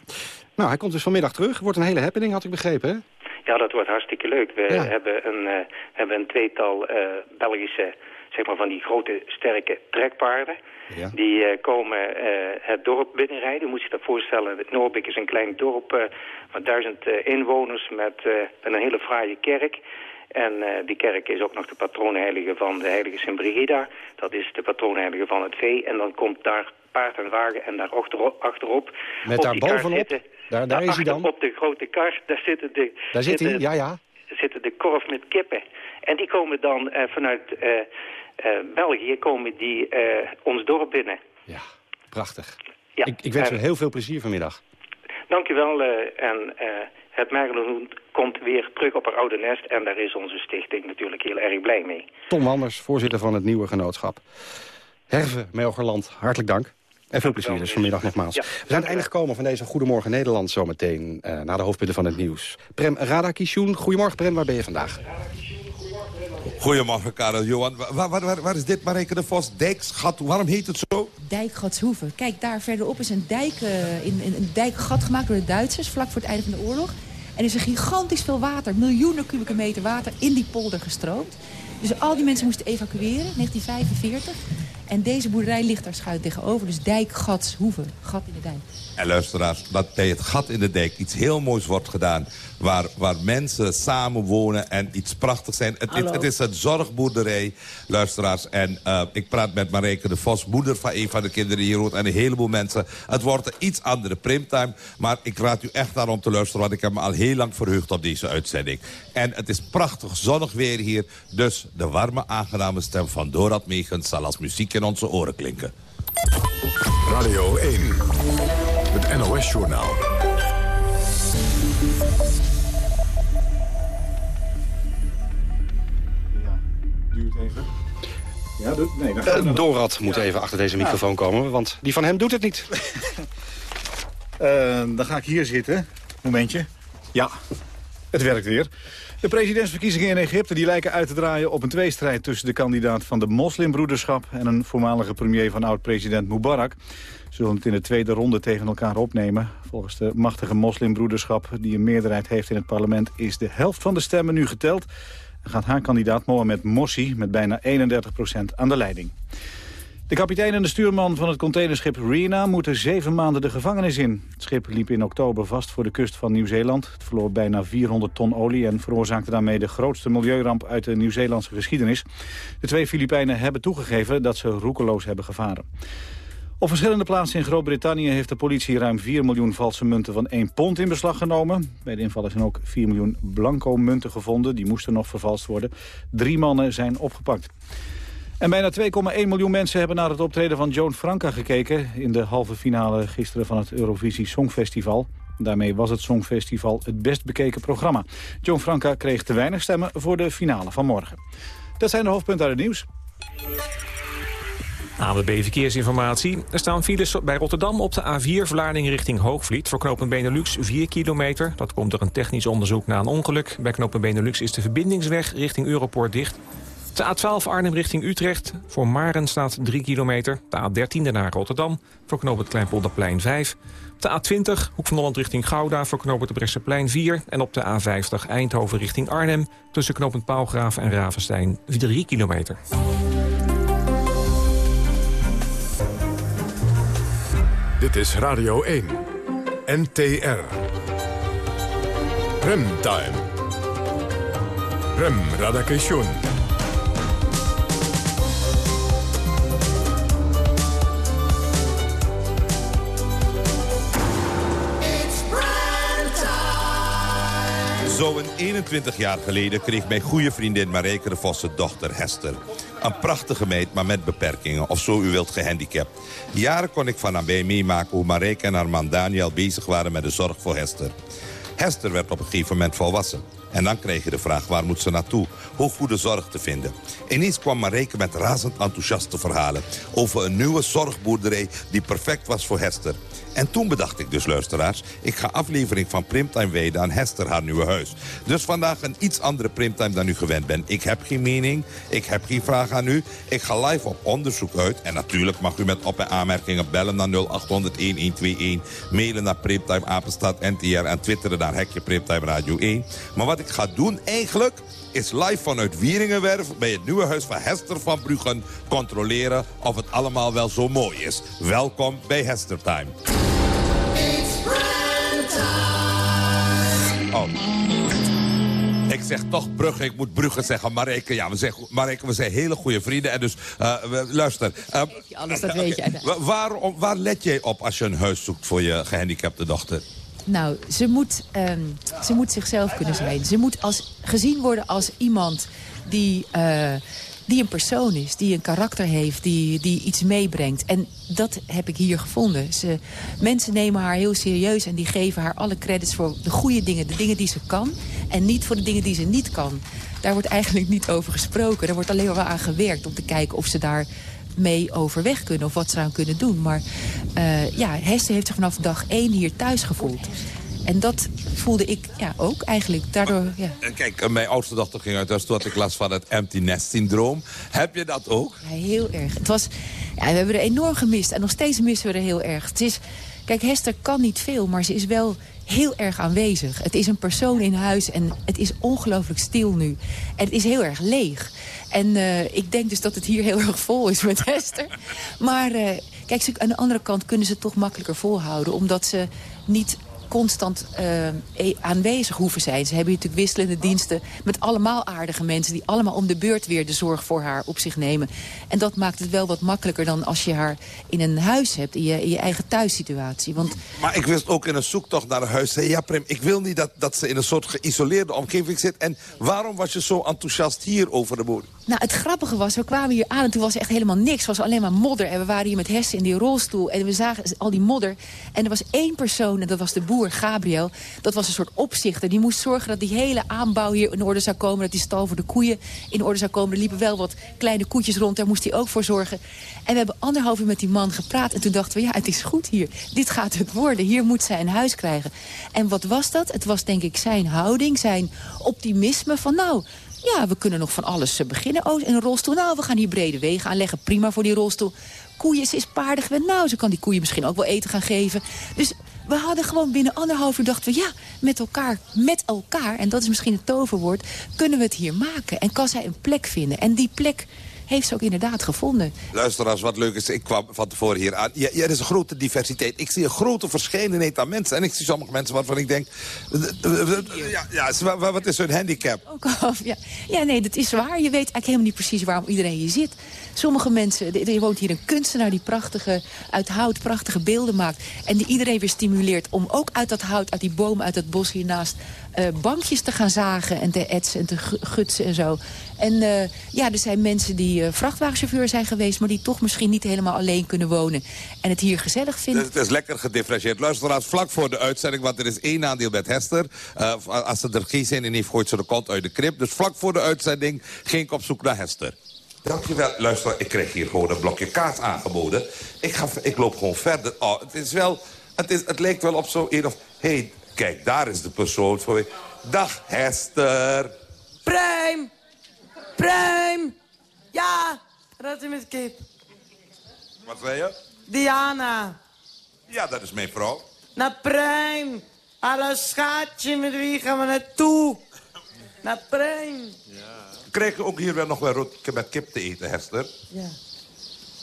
Nou, hij komt dus vanmiddag terug. Wordt een hele happening, had ik begrepen, hè? Ja, dat wordt hartstikke leuk. We Ja. hebben, een, uh, hebben een tweetal uh, Belgische, zeg maar van die grote, sterke trekpaarden. Ja. Die uh, komen het dorp binnenrijden. Moet je dat voorstellen. Noordbeek is een klein dorp van duizend inwoners met, met een hele fraaie kerk. En die kerk is ook nog de patroonheilige van de heilige Sint Brigida. Dat is de patroonheilige van het vee. En dan komt daar paard en wagen en daar achterop, achterop Met daar bovenop, zitten, daar, daar is hij dan. Op de grote kar, daar zitten de... Daar zit hij, ja, ja. zitten de korf met kippen. En die komen dan eh, vanuit eh, eh, België komen die ons dorp binnen. Prachtig. Ja, ik, ik wens u heel veel plezier vanmiddag. Dank u wel. eh, en het Mergelenhoen komt weer terug op haar oude nest. En daar is onze stichting natuurlijk heel erg blij mee. Tom Wanders, voorzitter van het nieuwe genootschap. Herve Melgerland, hartelijk dank. En veel plezier dus vanmiddag nogmaals. Ja, We zijn aan het einde gekomen van deze Goedemorgen Nederland zometeen. eh na de hoofdpunten van het nieuws. Prem Radakishun, goedemorgen Prem, waar ben je vandaag? Goedemorgen, Karel Johan. Waar, waar, waar, waar is dit, Marijke de Vos? Dijksgat, waarom heet het zo? Dijkgatshoeve. Kijk, daar verderop is een, dijk, eh, in, in- een dijkgat gemaakt door de Duitsers... vlak voor het einde van de oorlog. En er is een gigantisch veel water, miljoenen kubieke meter water... in die polder gestroomd. Dus al die mensen moesten evacueren, 1945. En deze boerderij ligt daar schuin tegenover. Dus dijk, gat, hoeve. Gat in de dijk. En luisteraars, dat bij het gat in de dijk iets heel moois wordt gedaan... waar, waar mensen samen wonen en iets prachtigs zijn. Het, het, het is een zorgboerderij, luisteraars. En uh, ik praat met Marijke de Vos, moeder van een van de kinderen hier hoort... en een heleboel mensen. Het wordt een iets andere primtime. Maar ik raad u echt aan om te luisteren... want ik heb me al heel lang verheugd op deze uitzending. En het is prachtig zonnig weer hier. Dus de warme, aangename stem van Dorad Megens... zal als muziek in onze oren klinken. Radio 1. Het NOS-journaal. Duurt even. Ja, nee, dan uh, Dorad moet even achter deze microfoon komen, want die van hem doet het niet. uh, dan ga ik hier zitten. Momentje. Ja, het werkt weer. De presidentsverkiezingen in Egypte die lijken uit te draaien op een tweestrijd... tussen de kandidaat van de moslimbroederschap... en een voormalige premier van oud-president Mubarak. Zullen het in de tweede ronde tegen elkaar opnemen. Volgens de machtige moslimbroederschap die een meerderheid heeft in het parlement... is de helft van de stemmen nu geteld. En gaat haar kandidaat Mohamed Morsi met bijna 31% aan de leiding. De kapitein en de stuurman van het containerschip Rena moeten zeven maanden de gevangenis in. Het schip liep in oktober vast voor de kust van Nieuw-Zeeland. Het verloor bijna 400 ton olie en veroorzaakte daarmee de grootste milieuramp uit de Nieuw-Zeelandse geschiedenis. De twee Filipijnen hebben toegegeven dat ze roekeloos hebben gevaren. Op verschillende plaatsen in Groot-Brittannië heeft de politie ruim 4 miljoen valse munten van 1 pond in beslag genomen. Bij de invallen zijn ook 4 miljoen blanco munten gevonden. Die moesten nog vervalst worden. Drie mannen zijn opgepakt. En bijna 2,1 miljoen mensen hebben naar het optreden van Joan Franca gekeken... in de halve finale gisteren van het Eurovisie Songfestival. Daarmee was het Songfestival het best bekeken programma. Joan Franca kreeg te weinig stemmen voor de finale van morgen. Dat zijn de hoofdpunten uit het nieuws. ANWB Verkeersinformatie. Er staan files bij Rotterdam op de A4 Vlaardingen richting Hoogvliet. Voor knooppunt Benelux 4 kilometer. Dat komt door een technisch onderzoek na een ongeluk. Bij knooppunt Benelux is de verbindingsweg richting Europoort dicht. De A12 Arnhem richting Utrecht. Voor Maren staat 3 kilometer. De A13 naar Rotterdam. Voor knooppunt Kleinpolderplein 5. De A20 Hoek van Holland richting Gouda. Voor knooppunt de Bresseplein 4. En op de A50 Eindhoven richting Arnhem. Tussen knooppunt Paalgraaf en Ravenstein 3 kilometer. Dit is Radio 1. NTR. Remtime. Rem Radakation. Zo'n 21 jaar geleden kreeg mijn goede vriendin Marijke de Vosse dochter Hester. Een prachtige meid, maar met beperkingen, of zo u wilt gehandicapt. Jaren kon ik van nabij meemaken hoe Marijke en haar man Daniel bezig waren met de zorg voor Hester. Hester werd op een gegeven moment volwassen. En dan kreeg je de vraag, waar moet ze naartoe? Hoe goede zorg te vinden? Ineens kwam Marijke met razend enthousiaste verhalen... over een nieuwe zorgboerderij die perfect was voor Hester. En toen bedacht ik dus, luisteraars... ik ga aflevering van Primtime wijden aan Hester, haar nieuwe huis. Dus vandaag een iets andere Primtime dan u gewend bent. Ik heb geen mening, ik heb geen vraag aan u. Ik ga live op onderzoek uit. En natuurlijk mag u met op- en aanmerkingen bellen naar 0800-1121... mailen naar Primtime Apenstaat NTR en twitteren naar Hekje Primtime Radio 1. Maar wat ik ga doen eigenlijk is live vanuit Wieringenwerf bij het nieuwe huis van Hester van Bruggen controleren of het allemaal wel zo mooi is. Welkom bij Hester Time. Oh. Ik zeg toch Brugge, ik moet Brugge zeggen. Mareke, ja, we zijn, Mareke, we zijn hele goede vrienden. En dus, uh, we, luister. Uh, Alles, dat weet waar let jij op als je een huis zoekt voor je gehandicapte dochter? Nou, ze moet, um, ze moet zichzelf kunnen zijn. Ze moet als, gezien worden als iemand die, uh, die een persoon is. Die een karakter heeft, die, die iets meebrengt. En dat heb ik hier gevonden. Ze, mensen nemen haar heel serieus en die geven haar alle credits voor de goede dingen. De dingen die ze kan en niet voor de dingen die ze niet kan. Daar wordt eigenlijk niet over gesproken. Er wordt alleen maar aan gewerkt om te kijken of ze daar mee overweg kunnen of wat ze aan kunnen doen. Maar uh, ja, Hester heeft zich vanaf dag één hier thuis gevoeld. En dat voelde ik ja, ook eigenlijk. Daardoor, ja. Kijk, mijn oudste dochter ging uit huis toen had ik last van het empty nest syndroom. Heb je dat ook? Ja, heel erg. Het was, ja, we hebben er enorm gemist en nog steeds missen we er heel erg. Het is, kijk, Hester kan niet veel, maar ze is wel heel erg aanwezig. Het is een persoon in huis en het is ongelooflijk stil nu. En het is heel erg leeg. En uh, ik denk dus dat het hier heel erg vol is met Hester. Maar uh, kijk, aan de andere kant kunnen ze het toch makkelijker volhouden. Omdat ze niet constant uh, aanwezig hoeven zijn. Ze hebben natuurlijk wisselende diensten met allemaal aardige mensen... die allemaal om de beurt weer de zorg voor haar op zich nemen. En dat maakt het wel wat makkelijker dan als je haar in een huis hebt... in je, eigen thuissituatie. Want... Maar ik wist ook in een zoektocht naar een huis... ja Prim, ik wil niet dat, dat ze in een soort geïsoleerde omgeving zit. En waarom was je zo enthousiast hier over de bodem? Nou, het grappige was, we kwamen hier aan en toen was er echt helemaal niks. Was alleen maar modder. En we waren hier met Hessen in die rolstoel. En we zagen al die modder. En er was één persoon, en dat was de boer Gabriel. Dat was een soort opzichter. Die moest zorgen dat die hele aanbouw hier in orde zou komen. Dat die stal voor de koeien in orde zou komen. Er liepen wel wat kleine koetjes rond. Daar moest hij ook voor zorgen. En we hebben anderhalf uur met die man gepraat. En toen dachten we, ja, het is goed hier. Dit gaat het worden. Hier moet zij een huis krijgen. En wat was dat? Het was denk ik zijn houding, zijn optimisme van... nou, ja, we kunnen nog van alles eh, beginnen. Oh, een rolstoel. Nou, we gaan hier brede wegen aanleggen. Prima voor die rolstoel. Koeien, ze is paardig. Nou, ze kan die koeien misschien ook wel eten gaan geven. Dus we hadden gewoon binnen anderhalf uur dachten we... ja, met elkaar, met elkaar, en dat is misschien het toverwoord... kunnen we het hier maken. En kan zij een plek vinden. En die plek heeft ze ook inderdaad gevonden. Luisteraars, wat leuk is, ik kwam van tevoren hier aan. Ja, er is een grote diversiteit. Ik zie een grote verscheidenheid aan mensen. En ik zie sommige mensen waarvan ik denk... Ja, ja wat is hun handicap? Ook af, ja. ja, nee, dat is waar. Je weet eigenlijk helemaal niet precies waarom iedereen hier zit. Sommige mensen, er woont hier een kunstenaar die prachtige, uit hout prachtige beelden maakt. En die iedereen weer stimuleert om ook uit dat hout, uit die boom, uit dat bos hiernaast... Uh, bankjes te gaan zagen en te etsen en te gutsen en zo. En uh, ja, er zijn mensen die uh, vrachtwagenchauffeur zijn geweest... maar die toch misschien niet helemaal alleen kunnen wonen. En het hier gezellig vinden. Het is lekker gedifferentieerd. Luisteraars, vlak voor de uitzending... want er is één aandeel met Hester. als ze er geen zin in heeft, gooit ze de kont uit de krip. Dus vlak voor de uitzending ging ik op zoek naar Hester. Dankjewel. Luister, ik kreeg hier gewoon een blokje kaas aangeboden. Ik, ga, ik loop gewoon verder. Oh, het is wel... Het, is, het lijkt wel op zo een of... hey, kijk, daar is de persoon voor je. Dag, Hester. Pruim! Pruim! Ja, dat is met kip. Wat zei je? Diana. Ja, dat is mijn vrouw. Naar Pruim. Hallo schatje, met wie gaan we naartoe? Naar Pruim. Ja. Krijg je ook hier wel nog wel roti met kip te eten, Hester? Ja.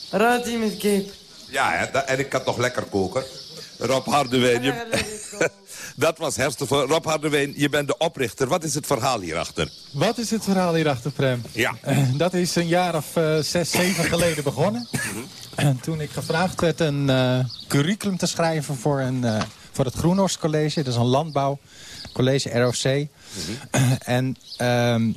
Roti met kip. Ja, hè, en ik kan toch lekker koken. Rob Hardewijn, je... dat was Hester. Rob Hardewijn, je bent de oprichter. Wat is het verhaal hierachter? Wat is het verhaal hierachter, Prem? Ja. dat is een jaar of uh, zes, zeven geleden begonnen. Mhm. toen ik gevraagd werd een uh, curriculum te schrijven voor, een, uh, voor het Groenhorst College. Dat is een landbouwcollege, ROC. Mhm. en... Um,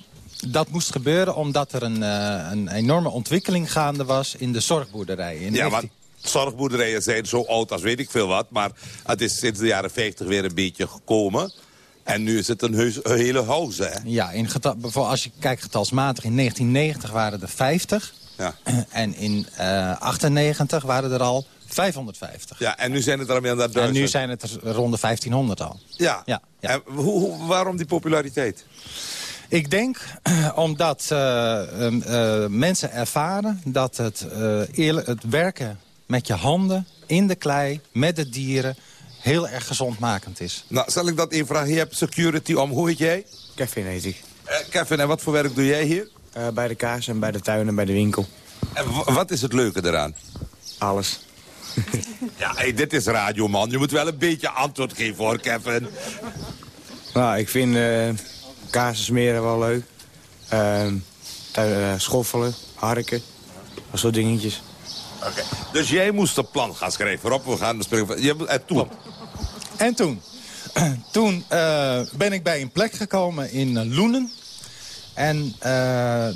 dat moest gebeuren omdat er een, uh, een enorme ontwikkeling gaande was in de zorgboerderijen. In ja, want zorgboerderijen zijn zo oud als weet ik veel wat. Maar het is sinds de jaren 50 weer een beetje gekomen. En nu is het een, heus, een hele hè? Ja, in getal, als je kijkt getalsmatig, in 1990 waren er 50. Ja. En in uh, 98 waren er al 550. Ja, en nu zijn het er al meer dan duizend. En nu zijn het er rond de 1500 al. Ja. ja, ja. En hoe, waarom die populariteit? Ik denk omdat uh, uh, mensen ervaren dat het, uh, eerlijk, het werken met je handen in de klei, met de dieren, heel erg gezondmakend is. Nou, zal ik dat even vragen? Je hebt security om. Hoe heet jij? Kevin heet ik. Kevin, en wat voor werk doe jij hier? bij de kaas en bij de tuin en bij de winkel. En wat is het leuke eraan? Alles. Ja, hey, dit is radio, man. Je moet wel een beetje antwoord geven, hoor, Kevin. Nou, ik vind kazen smeren wel leuk. Uh, schoffelen, harken, dat soort dingetjes. Oké, dus jij moest een plan gaan schrijven. Rob, we gaan spreken. En toen? En toen? toen uh, ben ik bij een plek gekomen in Loenen. En uh,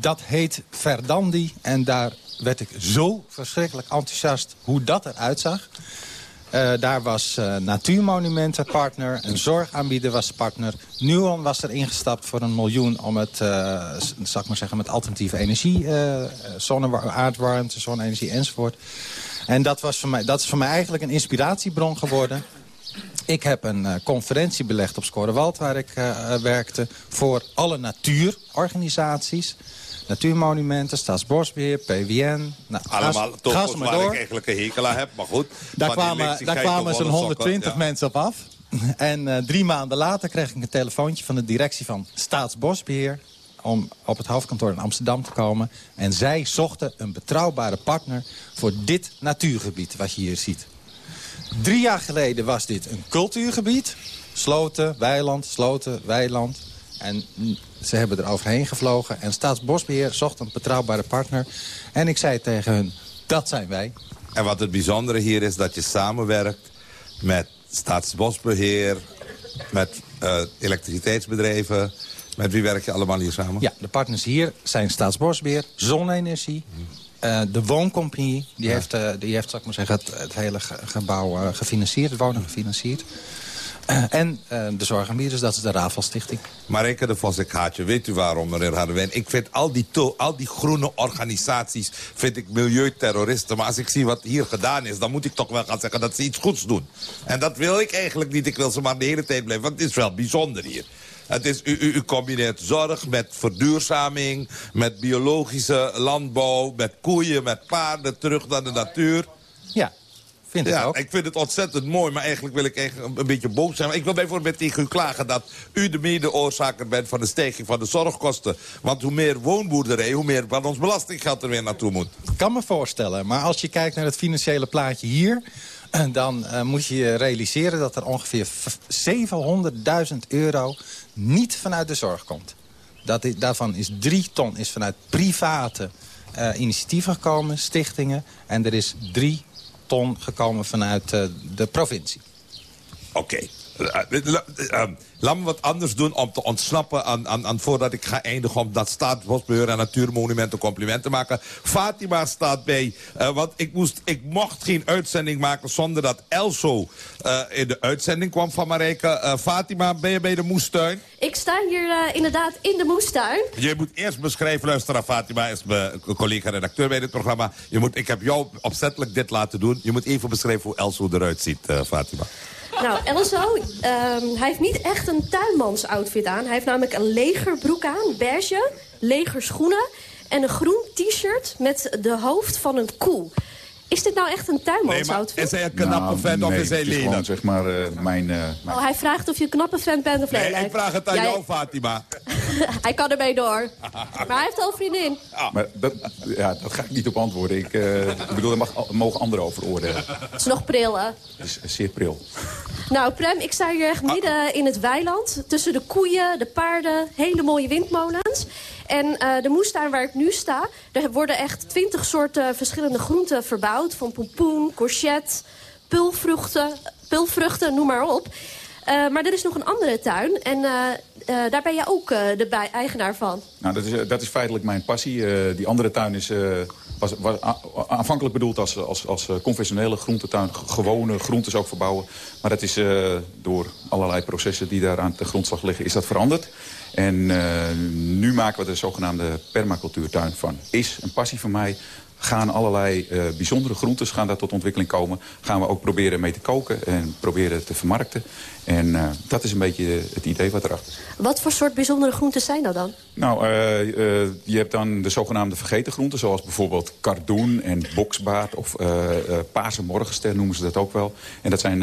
dat heet Verdandi. En daar werd ik zo verschrikkelijk enthousiast hoe dat eruit zag. Uh, daar was uh, Natuurmonumenten partner, een zorgaanbieder was partner. Nuon was er ingestapt voor een miljoen om het, uh, zal ik maar zeggen, met alternatieve energie, zonne, aardwarmte, zonne-energie enzovoort. En dat, was voor mij, dat is voor mij eigenlijk een inspiratiebron geworden. Ik heb een conferentie belegd op Scorewald waar ik werkte voor alle natuurorganisaties. Natuurmonumenten, Staatsbosbeheer, PWN. Nou, Allemaal toch waar ik eigenlijk een hekel aan heb, maar goed. Daar kwamen, daar kwamen zo'n 120 mensen op af. En eh, drie maanden later kreeg ik een telefoontje van de directie van Staatsbosbeheer... om op het hoofdkantoor in Amsterdam te komen. En zij zochten een betrouwbare partner voor dit natuurgebied wat je hier ziet. Drie jaar geleden was dit een cultuurgebied. Sloten, weiland, sloten, weiland. En ze hebben er overheen gevlogen. En Staatsbosbeheer zocht een betrouwbare partner. En ik zei tegen hun, dat zijn wij. En wat het bijzondere hier is dat je samenwerkt met Staatsbosbeheer... met eh, elektriciteitsbedrijven. Met wie werk je allemaal hier samen? Ja, de partners hier zijn Staatsbosbeheer, zonne-energie... eh, de wooncompagnie, die, heeft, eh, die heeft zal ik maar zeggen, het, het hele ge- gebouw gefinancierd, het wonen gefinancierd. En eh, de zorgaanbieders, dat is de Raval Stichting. Marijke de Vos, ik haat je. Weet u waarom, meneer Harderwijn? Ik vind al die, al die groene organisaties vind ik milieuterroristen. Maar als ik zie wat hier gedaan is, dan moet ik toch wel gaan zeggen dat ze iets goeds doen. En dat wil ik eigenlijk niet. Ik wil ze maar de hele tijd blijven, want het is wel bijzonder hier. Het is, u, u, u combineert zorg met verduurzaming, met biologische landbouw, met koeien, met paarden, terug naar de natuur. Ja, vind ik ja, ook. Ik vind het ontzettend mooi, maar eigenlijk wil ik eigenlijk een, beetje boos zijn. Ik wil bijvoorbeeld tegen u klagen dat u de mede-oorzaker bent van de stijging van de zorgkosten. Want hoe meer woonboerderij, hoe meer van ons belastinggeld er weer naartoe moet. Ik kan me voorstellen, maar als je kijkt naar het financiële plaatje hier... eh, dan eh, moet je je realiseren dat er ongeveer v- 700.000 euro niet vanuit de zorg komt. Dat is, daarvan is drie ton is vanuit private eh, initiatieven gekomen, stichtingen. En er is drie ton gekomen vanuit eh, de provincie. Oké. Laat me wat anders doen om te ontsnappen aan, aan, aan voordat ik ga eindigen... om dat Staatsbosbeheer en Natuurmonumenten complimenten maken. Fatima staat bij, eh, want ik, moest, ik mocht geen uitzending maken... zonder dat Elso eh, in de uitzending kwam van Marijke. Eh, Fatima, ben je bij de moestuin? Ik sta hier eh, inderdaad in de moestuin. Je moet eerst beschrijven, luisteraar Fatima is mijn collega-redacteur bij dit programma. Je moet, ik heb jou opzettelijk dit laten doen. Je moet even beschrijven hoe Elso eruit ziet, eh, Fatima. Nou, Elzo, ehm, hij heeft niet echt een tuinmans-outfit aan. Hij heeft namelijk een legerbroek aan, beige, legerschoenen... en een groen t-shirt met de hoofd van een koe. Is dit nou echt een tuinmans-outfit? is hij een knappe vent of nee, is hij lelijk? zeg maar, eh, mijn... eh, mijn- Oh, hij vraagt of je een knappe vent bent of Nee, lelijk. ik vraag het aan Jij- jou, Fatima. hij kan ermee door. Maar hij heeft al een vriendin. Maar dat, ja, dat ga ik niet op antwoorden. Ik, eh, ik bedoel, daar mag, mogen anderen over oordelen. Het is nog pril, hè? Het is zeer pril. Nou, Prem, ik sta hier echt midden in het weiland. Tussen de koeien, de paarden, hele mooie windmolens. En eh, de moestuin waar ik nu sta... er worden echt twintig soorten verschillende groenten verbouwd. Van pompoen, courgette, pulvruchten, pulvruchten noem maar op. Eh, maar er is nog een andere tuin. En eh, daar ben jij ook de eigenaar van. Nou, dat is, dat is feitelijk mijn passie. Die andere tuin is, was, was aanvankelijk bedoeld als, als, als conventionele groentetuin. Gewone groentes ook verbouwen. Maar dat is door allerlei processen die daar aan de grondslag liggen, is dat veranderd. En eh, nu maken we de zogenaamde permacultuurtuin van. Is een passie van mij. Gaan allerlei eh, bijzondere groentes gaan daar tot ontwikkeling komen. Gaan we ook proberen mee te koken en proberen te vermarkten. En eh, dat is een beetje het idee wat erachter zit. Wat voor soort bijzondere groenten zijn dat dan? Nou, eh, je hebt dan de zogenaamde vergeten groenten... zoals bijvoorbeeld kardoen en boksbaard of paarse morgenster noemen ze dat ook wel. En dat zijn,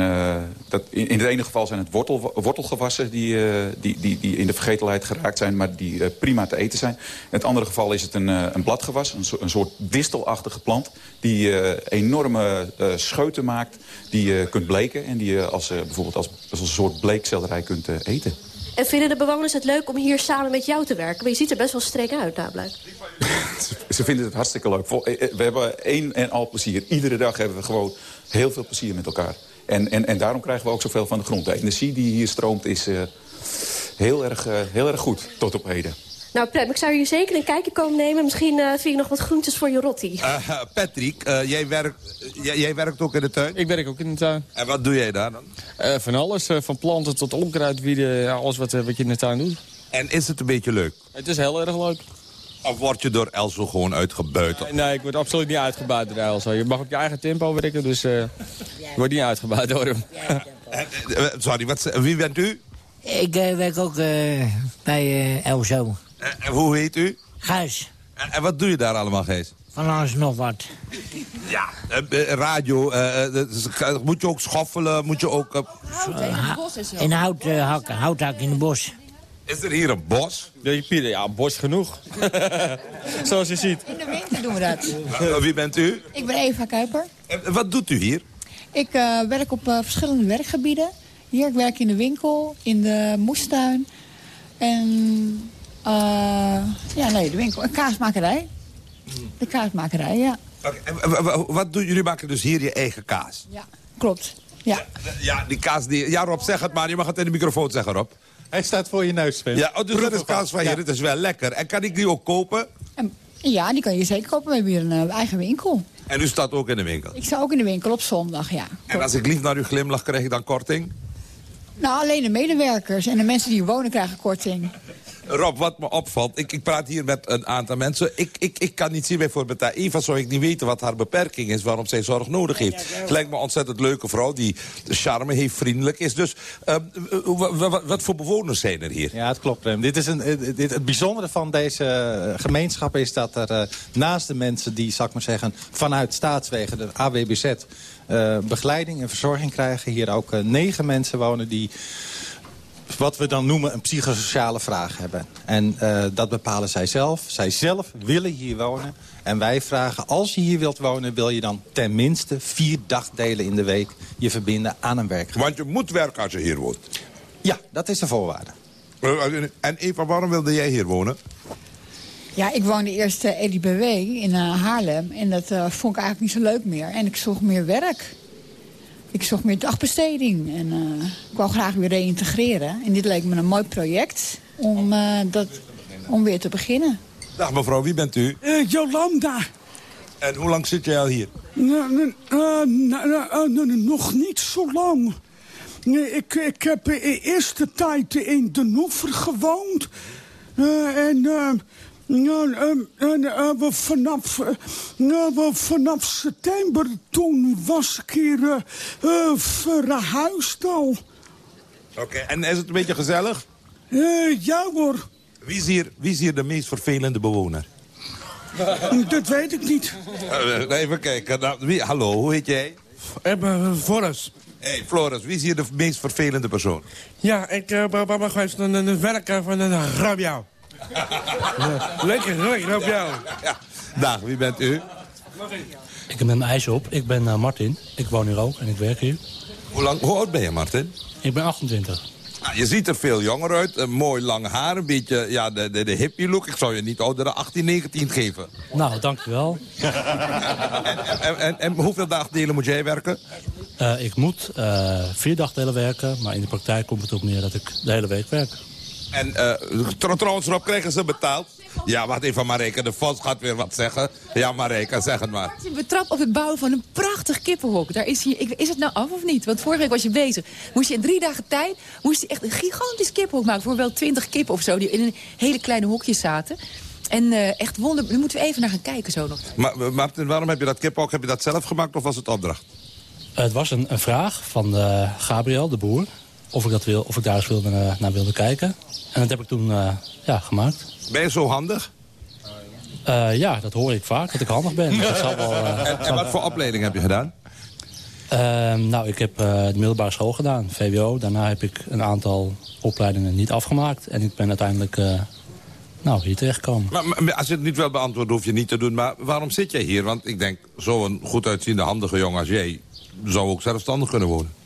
dat, in, in het ene geval zijn het wortel, wortelgewassen die, die, die, die in de vergetelheid geraakt zijn... maar die prima te eten zijn. In het andere geval is het een, een bladgewas, een, so- een soort plant... die eh, enorme eh, scheuten maakt, die je kunt bleken... en die je als, eh, bijvoorbeeld als, als een soort bleekselderij kunt eh, eten. En vinden de bewoners het leuk om hier samen met jou te werken? Maar je ziet er best wel streng uit, namelijk. Ze vinden het hartstikke leuk. Eh, eh, We hebben één en al plezier. Iedere dag hebben we gewoon heel veel plezier met elkaar. En, en, en daarom krijgen we ook zoveel van de grond. De energie die hier stroomt is eh, heel, erg, eh, heel erg goed tot op heden. Nou, Prem, ik zou hier zeker een kijkje komen nemen. Misschien eh, vind je nog wat groentes voor je rotti. Eh, Patrick, eh, jij, werkt, jij, jij werkt ook in de tuin? Ik werk ook in de tuin. En wat doe jij daar dan? Eh, van alles, eh, van planten tot onkruidwieden, ja, alles wat, wat je in de tuin doet. En is het een beetje leuk? Het is heel erg leuk. Of word je door Elso gewoon uitgebuit? Nee, nee, ik word absoluut niet uitgebuit door Elsa. Je mag op je eigen tempo werken, dus eh je wordt niet uitgebuit door hem. Sorry, wat, wie bent u? Ik werk ook bij Elzo. En hoe heet u? Gijs. En wat doe je daar allemaal, Gees? Van alles nog wat. Ja, eh, eh, radio. eh, eh, eh, moet je ook schoffelen? Moet je ook... eh, In hout eh, hakken, houthakken in het bos. is er hier een bos? Ja, Pieter, ja, bos genoeg. Zoals je ziet. In de winter doen we dat. Eh, Wie bent u? Ik ben Eva Kuiper. En wat doet u hier? Ik eh, werk op eh, verschillende werkgebieden. Hier, ik werk in de winkel, in de moestuin. En, eh, ja, nee, de winkel. Een kaasmakerij. De kaasmakerij, ja. Oké, Wat doen jullie? maken dus hier je eigen kaas? Ja, klopt. Ja. Ja, die kaas die... Ja, Rob, zeg het maar. Je mag het in de microfoon zeggen, Rob. Hij staat voor je neus, Sven. Ja, oh, dus dat is kaas van hier. Ja. Dit is wel lekker. En kan ik die ook kopen? En, ja, die kan je zeker kopen. We hebben hier een eh, eigen winkel. En u staat ook in de winkel. Ik sta ook in de winkel op zondag, ja. En als ik lief naar u glimlach, krijg ik dan korting? Nou, alleen de medewerkers en de mensen die hier wonen krijgen korting. Rob, wat me opvalt, ik, ik praat hier met een aantal mensen. Ik, ik, ik kan niet zien, bijvoorbeeld bij Eva zou ik niet weten wat haar beperking is... waarom zij zorg nodig heeft. Het lijkt me een ontzettend leuke vrouw die charme heeft, vriendelijk is. Dus eh, wa- wa- wat voor bewoners zijn er hier? Ja, het klopt, Rem. Dit is een, eh, dit, het bijzondere van deze eh, gemeenschap is dat er eh, naast de mensen die, zal ik maar zeggen, vanuit staatswegen, de AWBZ, eh, begeleiding en verzorging krijgen, hier ook eh, negen mensen wonen die wat we dan noemen een psychosociale vraag hebben. En eh, dat bepalen zij zelf. Zij zelf willen hier wonen. En wij vragen, als je hier wilt wonen... wil je dan tenminste vier dagdelen in de week je verbinden aan een werk. Want je moet werken als je hier woont. Ja, dat is de voorwaarde. Eh, En Eva, waarom wilde jij hier wonen? Ja, ik woonde eerst eh EDBW in Haarlem. En dat eh, vond ik eigenlijk niet zo leuk meer. En ik zocht meer werk. Ik zocht meer dagbesteding. En eh, ik wou graag weer reïntegreren. En dit leek me een mooi project om, eh, dat, om weer te beginnen. Dag mevrouw, wie bent u? Eh, Jolanda. En hoe lang zit jij al hier? Nog niet zo lang. Nee, ik, ik heb in eerste tijd in Den Oever gewoond. Eh, en nou, eh, en, eh, we vanaf, eh, we vanaf september toen was ik hier eh, eh, verhuisd al. Oké, en is het een beetje gezellig? Eh, ja hoor, Wie is, hier, wie is hier de meest vervelende bewoner? dat weet ik niet. Even kijken. Nou, wie, hallo, hoe heet jij? Floris. Hey, Floris, wie is hier de meest vervelende persoon? Ja, ik uh, ben geweest aan het werken van een rabjouw. Lekker, lekker rabjouw. Ja. Dag, wie bent u? Ik heb mijn ijs op. Ik ben eh, Martin. Ik woon hier ook en ik werk hier. Hoe, lang, hoe oud ben je, Martin? Ik ben 28. Nou, je ziet er veel jonger uit. Een mooi lang haar, een beetje ja, de, de, de hippie look. Ik zou je niet ouder dan 18, 19 geven. Nou, dankjewel. En, en, en hoeveel dagdelen moet jij werken? Eh, ik moet eh, vier dagdelen werken, maar in de praktijk komt het ook neer dat ik de hele week werk. En eh, trouwens, Rob, krijgen ze betaald? Ja, wacht even, Marijke. De Vos gaat weer wat zeggen. Ja, Marijke, zeg het maar. Betrapt op het bouwen van een prachtig kippenhok. Daar is, hier, ik, is het nou af of niet? Want vorige week was je bezig. Moest je in drie dagen tijd moest je echt een gigantisch kippenhok maken... voor wel twintig kippen of zo, die in een hele kleine hokjes zaten. En eh, echt wonder... Daar moeten we even naar gaan kijken zo nog. Maar, Martin, waarom heb je dat kippenhok? Heb je dat zelf gemaakt of was het opdracht? het was een, een vraag van eh, Gabriel, de boer. Of ik, dat wil, of ik daar eens wilde, eh, naar wilde kijken. En dat heb ik toen eh, ja, gemaakt. Ben je zo handig? Eh, ja, dat hoor ik vaak, dat ik handig ben. Dat zal wel, en, wat voor opleiding heb je gedaan? Ehm, nou, ik heb de middelbare school gedaan, VWO. Daarna heb ik een aantal opleidingen niet afgemaakt. En ik ben uiteindelijk nou, hier terechtgekomen. Maar, maar als je het niet wil beantwoorden, hoef je niet te doen. Maar waarom zit jij hier? Want ik denk, zo'n goed uitziende, handige jongen als jij... zou ook zelfstandig kunnen wonen.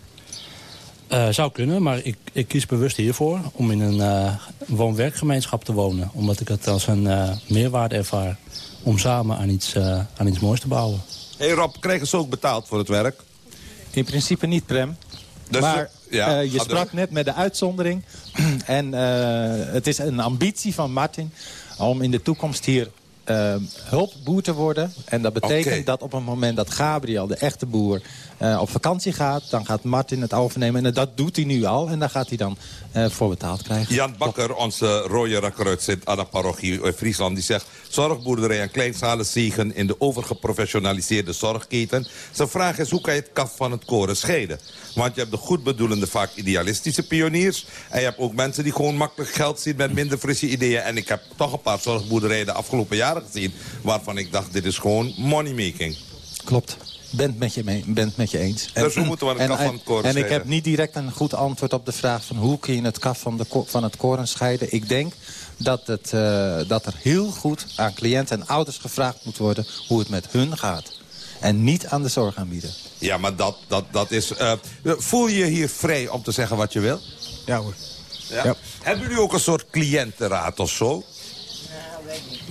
Eh, zou kunnen, maar ik, ik kies bewust hiervoor om in een eh, woon-werkgemeenschap te wonen. Omdat ik het als een eh, meerwaarde ervaar om samen aan iets, eh, aan iets moois te bouwen. Hé hey Rob, krijgen ze ook betaald voor het werk? In principe niet, Prem. Dus maar de- ja, eh, je sprak net met de uitzondering. en eh, het is een ambitie van Martin om in de toekomst hier hulpboer te worden. En dat betekent dat op het moment dat Gabriel, de echte boer, eh, op vakantie gaat... dan gaat Martin het overnemen. En dat doet hij nu al. En daar gaat hij dan eh, voor betaald krijgen. Jan Bakker, onze rode rakker uit Sint-Anna-parochie in Friesland... die zegt, zorgboerderij en kleinschalen zegen in de overgeprofessionaliseerde zorgketen. Zijn vraag is, hoe kan je het kaf van het koren scheiden? Want je hebt de goedbedoelende, vaak idealistische pioniers... en je hebt ook mensen die gewoon makkelijk geld zien met minder frisse ideeën. En ik heb toch een paar zorgboerderijen de afgelopen jaren jaren gezien... waarvan ik dacht, dit is gewoon moneymaking. Klopt. Ben het met je, mee, ben het met je eens. Dus we moeten wel een en, kaf van en- het koren En ik scheiden. heb niet direct een goed antwoord op de vraag... van hoe kun je het kaf van, de, van het koren scheiden. Ik denk dat, het, eh, dat er heel goed aan cliënten en ouders gevraagd moet worden... hoe het met hun gaat. En niet aan de zorgaanbieder. Ja, maar dat, dat, dat is... eh, voel je je hier vrij om te zeggen wat je wil? Ja hoor. Ja? Ja. Hebben jullie ook een soort cliëntenraad of zo?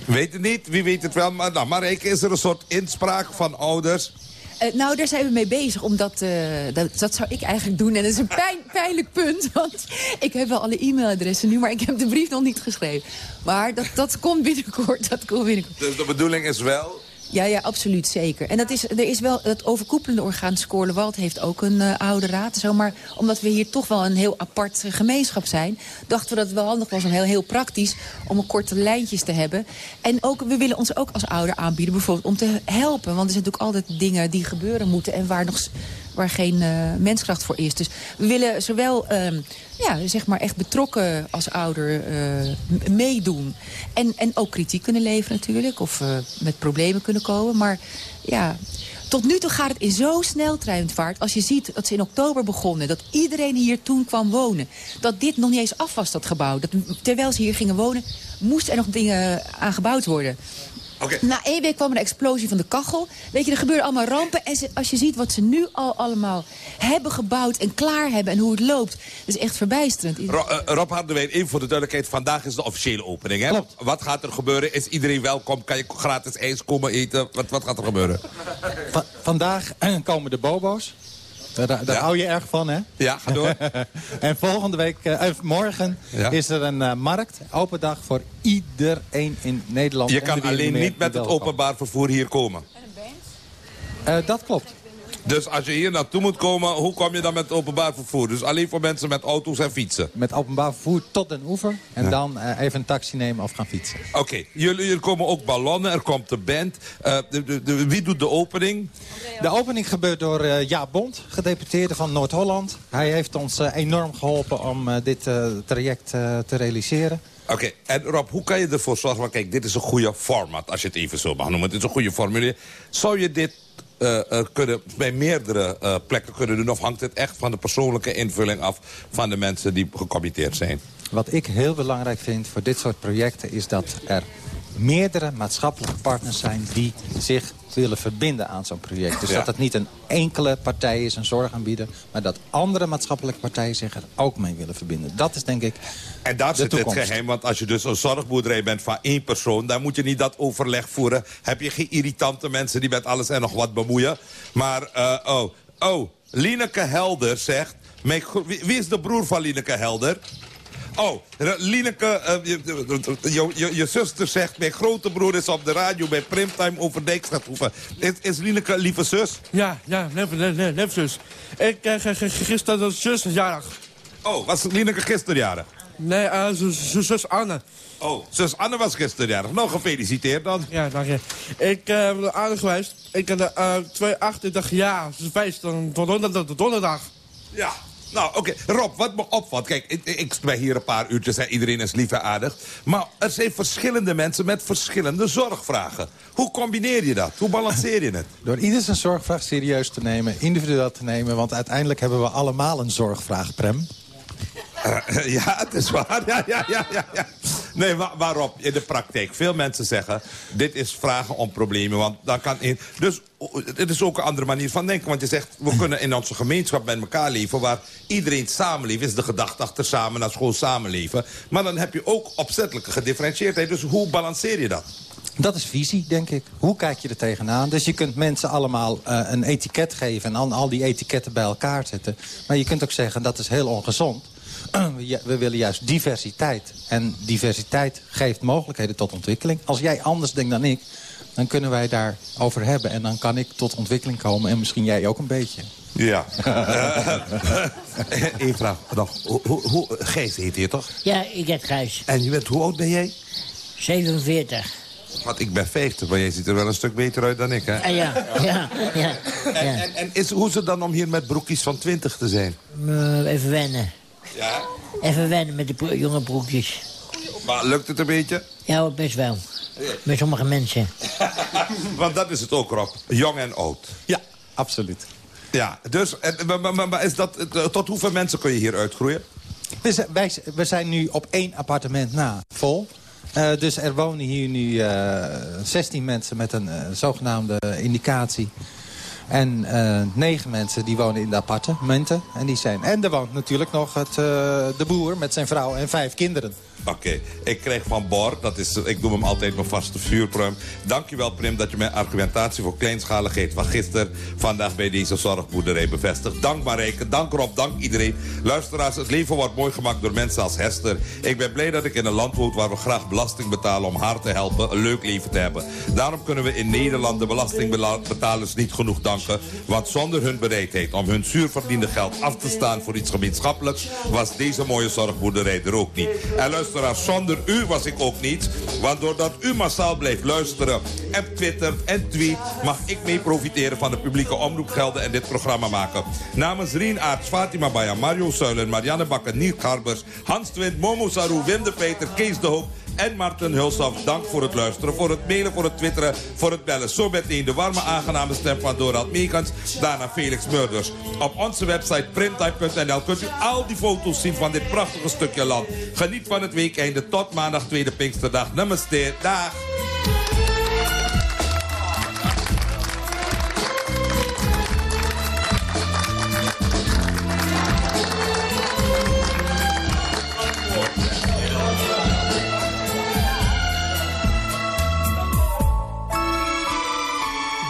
Weet het niet, wie weet het wel. Maar nou, Marijke, is er een soort inspraak van ouders? Eh, nou, daar zijn we mee bezig, omdat eh, dat, dat zou ik eigenlijk doen. En dat is een pijn, pijnlijk punt, want ik heb wel alle e-mailadressen nu... maar ik heb de brief nog niet geschreven. Maar dat, dat komt binnenkort, dat komt binnenkort. Dus de bedoeling is wel... Ja, ja, absoluut, zeker. En dat is, er is wel het overkoepelende orgaan Scoorlewald heeft ook een eh, oude raad. Zo, maar omdat we hier toch wel een heel apart eh, gemeenschap zijn... dachten we dat het wel handig was om heel, heel praktisch... om een korte lijntjes te hebben. En ook, we willen ons ook als ouder aanbieden, bijvoorbeeld om te helpen. Want er zijn natuurlijk altijd dingen die gebeuren moeten... en waar, nog, waar geen eh, menskracht voor is. Dus we willen zowel ehm, ja, zeg maar echt betrokken als ouder eh, meedoen. En, en ook kritiek kunnen leveren natuurlijk. Of eh, met problemen kunnen komen. Maar ja, tot nu toe gaat het in zo'n sneltreinvaart. Als je ziet dat ze in oktober begonnen. Dat iedereen hier toen kwam wonen. Dat dit nog niet eens af was, dat gebouw. Dat, terwijl ze hier gingen wonen, moesten er nog dingen aan gebouwd worden. Na één week kwam er een explosie van de kachel. Weet je, er gebeuren allemaal rampen. En ze- als je ziet wat ze nu al allemaal hebben gebouwd en klaar hebben... en hoe het loopt, dat is echt verbijsterend. Ro- eh, Rob Harderwijn, even voor de duidelijkheid. Vandaag is de officiële opening, hè? Wat gaat er gebeuren? Is iedereen welkom? Kan je gratis ijs komen eten? Wat, wat gaat er gebeuren? Va- vandaag komen de bobo's. Daar, daar hou je erg van, hè? Ja, ga door. en volgende week, eh, eh, morgen, Ja. is er een eh, markt. Open dag voor iedereen in Nederland. Je en kan alleen niet met het openbaar vervoer hier komen. Eh, dat klopt. Dus als je hier naartoe moet komen, hoe kom je dan met openbaar vervoer? Dus alleen voor mensen met auto's en fietsen? Met openbaar vervoer tot den oever. En dan eh, even een taxi nemen of gaan fietsen. Oké, jullie, er komen ook ballonnen, er komt de band. Eh, de, de, de- wie doet de opening? De opening gebeurt door eh Jaap Bond, gedeputeerde van Noord-Holland. Hij heeft ons enorm geholpen om dit traject te realiseren. Oké, en Rob, hoe kan je ervoor zorgen? Want kijk, dit is een goede format, als je het even zo mag noemen. Het is een goede formule. Zou je dit eh, eh, kunnen, bij meerdere eh, plekken kunnen doen? Of hangt het echt van de persoonlijke invulling af van de mensen die gecommitteerd zijn? Wat ik heel belangrijk vind voor dit soort projecten... is dat er meerdere maatschappelijke partners zijn... die zich willen verbinden aan zo'n project. Dus Ja. dat het niet een enkele partij is, een zorgaanbieder... maar dat andere maatschappelijke partijen zich er ook mee willen verbinden. Dat is denk ik En daar zit het geheim, want als je dus een zorgboerderij bent van één persoon... dan moet je niet dat overleg voeren. Heb je geen irritante mensen die met alles en nog wat bemoeien. Maar, eh, oh, oh, Lineke Helder zegt... mijn wie, wie is de broer van Lineke Helder? Oh, Lineke, eh, je, je, je, je zuster zegt... mijn grote broer is op de radio bij Primtime over Dijkstraathoeven. Is, is Lineke lieve zus? Ja, ja, neef, neef, neef zus. Ik, uh, gisteren was zus is jarig. Oh, was Lineke gisteren jarig? Nee, eh, zus, Anne. Oh, zus Anne was gisteren jarig. Nou, gefeliciteerd dan. Ja, dank je. Ik eh, ben aardig geweest. Ik heb uh, 28 jaar, feest, dan donderdag. donderdag. Ja. Nou, oké. Rob, wat me opvalt... Kijk, ik, ik ben hier een paar uurtjes en iedereen is lief en aardig. Maar er zijn verschillende mensen met verschillende zorgvragen. Hoe combineer je dat? Hoe balanceer je het? Door ieder zijn zorgvraag serieus te nemen, individueel te nemen... want uiteindelijk hebben we allemaal een zorgvraag, Prem. Eh, ja, het is waar. Ja, ja, ja, ja, ja. Nee, maar waarop in de praktijk veel mensen zeggen... dit is vragen om problemen, want dan kan... In, dus het is ook een andere manier van denken. Want je zegt, we kunnen in onze gemeenschap met elkaar leven... waar iedereen samenleeft, is de gedachte achter samen naar school samenleven. Maar dan heb je ook opzettelijke gedifferentieerdheid. Dus hoe balanceer je dat? Dat is visie, denk ik. Hoe kijk je er tegenaan? Dus je kunt mensen allemaal eh, een etiket geven... en al die etiketten bij elkaar zetten. Maar je kunt ook zeggen, dat is heel ongezond. We- We willen juist diversiteit. En diversiteit geeft mogelijkheden tot ontwikkeling. Als jij anders denkt dan ik, dan kunnen wij daarover hebben. En dan kan ik tot ontwikkeling komen. En misschien jij ook een beetje. Ja. Eén vraag nog. Hoe, hoe, hoe, Gijs heet je toch? Ja, ik heb Gijs. En je bent, hoe oud ben jij? 47. Want ik ben 50, maar jij ziet er wel een stuk beter uit dan ik, hè? Ah, ja, ja, ja. En, en, en is, hoe is het dan om hier met broekjes van 20 te zijn? Eh, even wennen. Ja? Even wennen met de bro- jonge broekjes. Maar lukt het een beetje? Ja, best wel. Met sommige mensen. Want dat is het ook, Rob. Jong en oud. Ja, absoluut. Ja, dus en, maar, maar- maar is dat, eh, tot hoeveel mensen kun je hier uitgroeien? We zijn, wij, we zijn nu op één appartement na vol. Eh, dus er wonen hier nu eh 16 mensen met een zogenaamde indicatie. En eh 9 mensen die wonen in de appartementen. En, die zijn, en er woont natuurlijk nog het, eh, de boer met zijn vrouw en vijf kinderen. Oké, ik krijg van Bor, dat is, ik noem hem altijd mijn vaste vuurpruim. Dankjewel Prim dat je mijn argumentatie voor kleinschaligheid van gisteren... vandaag bij deze zorgboerderij bevestigt. Dank Marijke, dank Rob, dank iedereen. Luisteraars, het leven wordt mooi gemaakt door mensen als Hester. Ik ben blij dat ik in een land woon waar we graag belasting betalen... om haar te helpen een leuk leven te hebben. Daarom kunnen we in Nederland de belastingbetalers niet genoeg danken. Want zonder hun bereidheid om hun zuurverdiende geld af te staan... voor iets gemeenschappelijks, was deze mooie zorgboerderij er ook niet. En zonder u was ik ook niet. Want doordat u massaal blijft luisteren en twittert en tweet... mag ik mee profiteren van de publieke omroepgelden en dit programma maken. Namens Rien Aarts, Fatima Baya, Mario Suilen, Marianne Bakker, Nier Garbers... Hans Twint, Momo Saru, Wim de Peter, Kees de Hoop en Martin Hulshoff. Dank voor het luisteren, voor het mailen, voor het twitteren, voor het bellen. Zo meteen de warme, aangename stem van Dorald Meekans. Daarna Felix Murders. Op onze website primtime.nl kunt u al die foto's zien van dit prachtige stukje land. Geniet van het weekeinde tot maandag, tweede Pinksterdag. Namaste. Dag.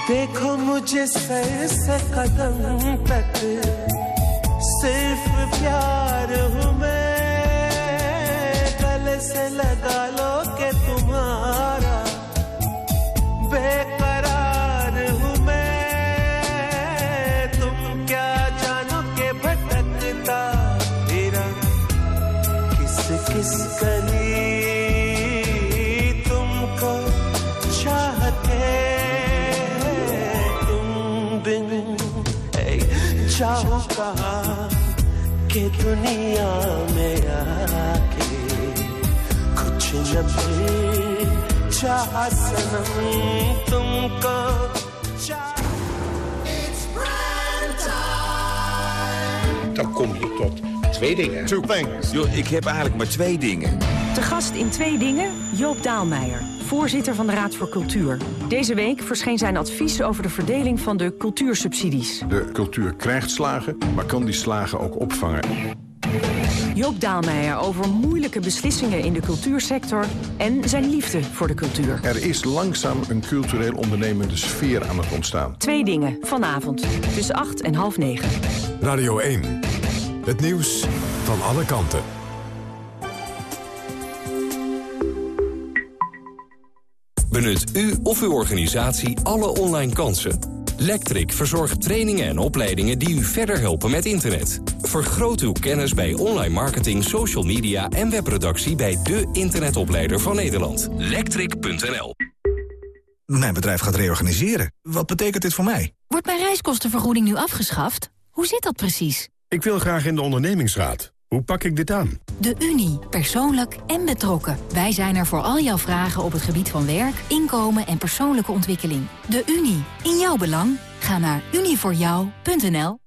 देखो मुझे सर से कदम तक, सिर्फ़ प्यार हूँ मैं। गले से लगा लो के तुम्हारा बेकरार जाओ कहाँ के दुनिया में आके कुछ न फिर चाह सनम तुमको Dan kom je tot twee dingen. Two things. Yo, ik heb eigenlijk maar twee dingen. Te gast in twee dingen, Joop Daalmeijer, voorzitter van de Raad voor Cultuur. Deze week verscheen zijn advies over de verdeling van de cultuursubsidies. De cultuur krijgt slagen, maar kan die slagen ook opvangen. Joop Daalmeijer over moeilijke beslissingen in de cultuursector en zijn liefde voor de cultuur. Er is langzaam een cultureel ondernemende sfeer aan het ontstaan. Twee dingen, vanavond, tussen acht en half negen. Radio 1. Het nieuws van alle kanten. Benut u of uw organisatie alle online kansen. Lectric verzorgt trainingen en opleidingen die u verder helpen met internet. Vergroot uw kennis bij online marketing, social media en webproductie bij de internetopleider van Nederland. Lectric.nl Mijn bedrijf gaat reorganiseren. Wat betekent dit voor mij? Wordt mijn reiskostenvergoeding nu afgeschaft? Hoe zit dat precies? Ik wil graag in de ondernemingsraad. Hoe pak ik dit aan? De Unie. Persoonlijk en betrokken. Wij zijn er voor al jouw vragen op het gebied van werk, inkomen en persoonlijke ontwikkeling. De Unie. In jouw belang. Ga naar unievoorjou.nl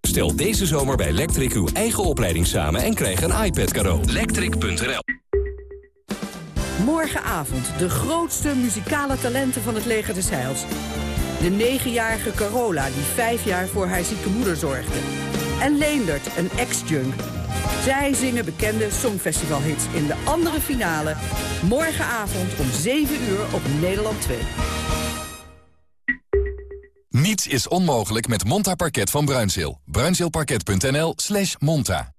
Stel deze zomer bij Lectric uw eigen opleiding samen en krijg een iPad cadeau. Lectric.nl Morgenavond de grootste muzikale talenten van het leger des Heils. De negenjarige Carola die vijf jaar voor haar zieke moeder zorgde. En Leendert, een ex-junk. Zij zingen bekende songfestivalhits in de andere finale. Morgenavond om 7 uur op Nederland 2. Niets is onmogelijk met Monta Parket van Bruinzeel. Bruinzeelparket.nl slash monta.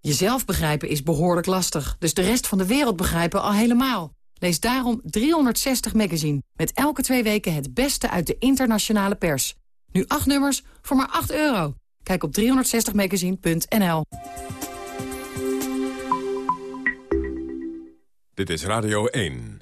Jezelf begrijpen is behoorlijk lastig, dus de rest van de wereld begrijpen al helemaal. Lees daarom 360 Magazine, met elke twee weken het beste uit de internationale pers. Nu acht nummers voor maar 8 euro. Kijk op 360magazine.nl. Dit is Radio 1.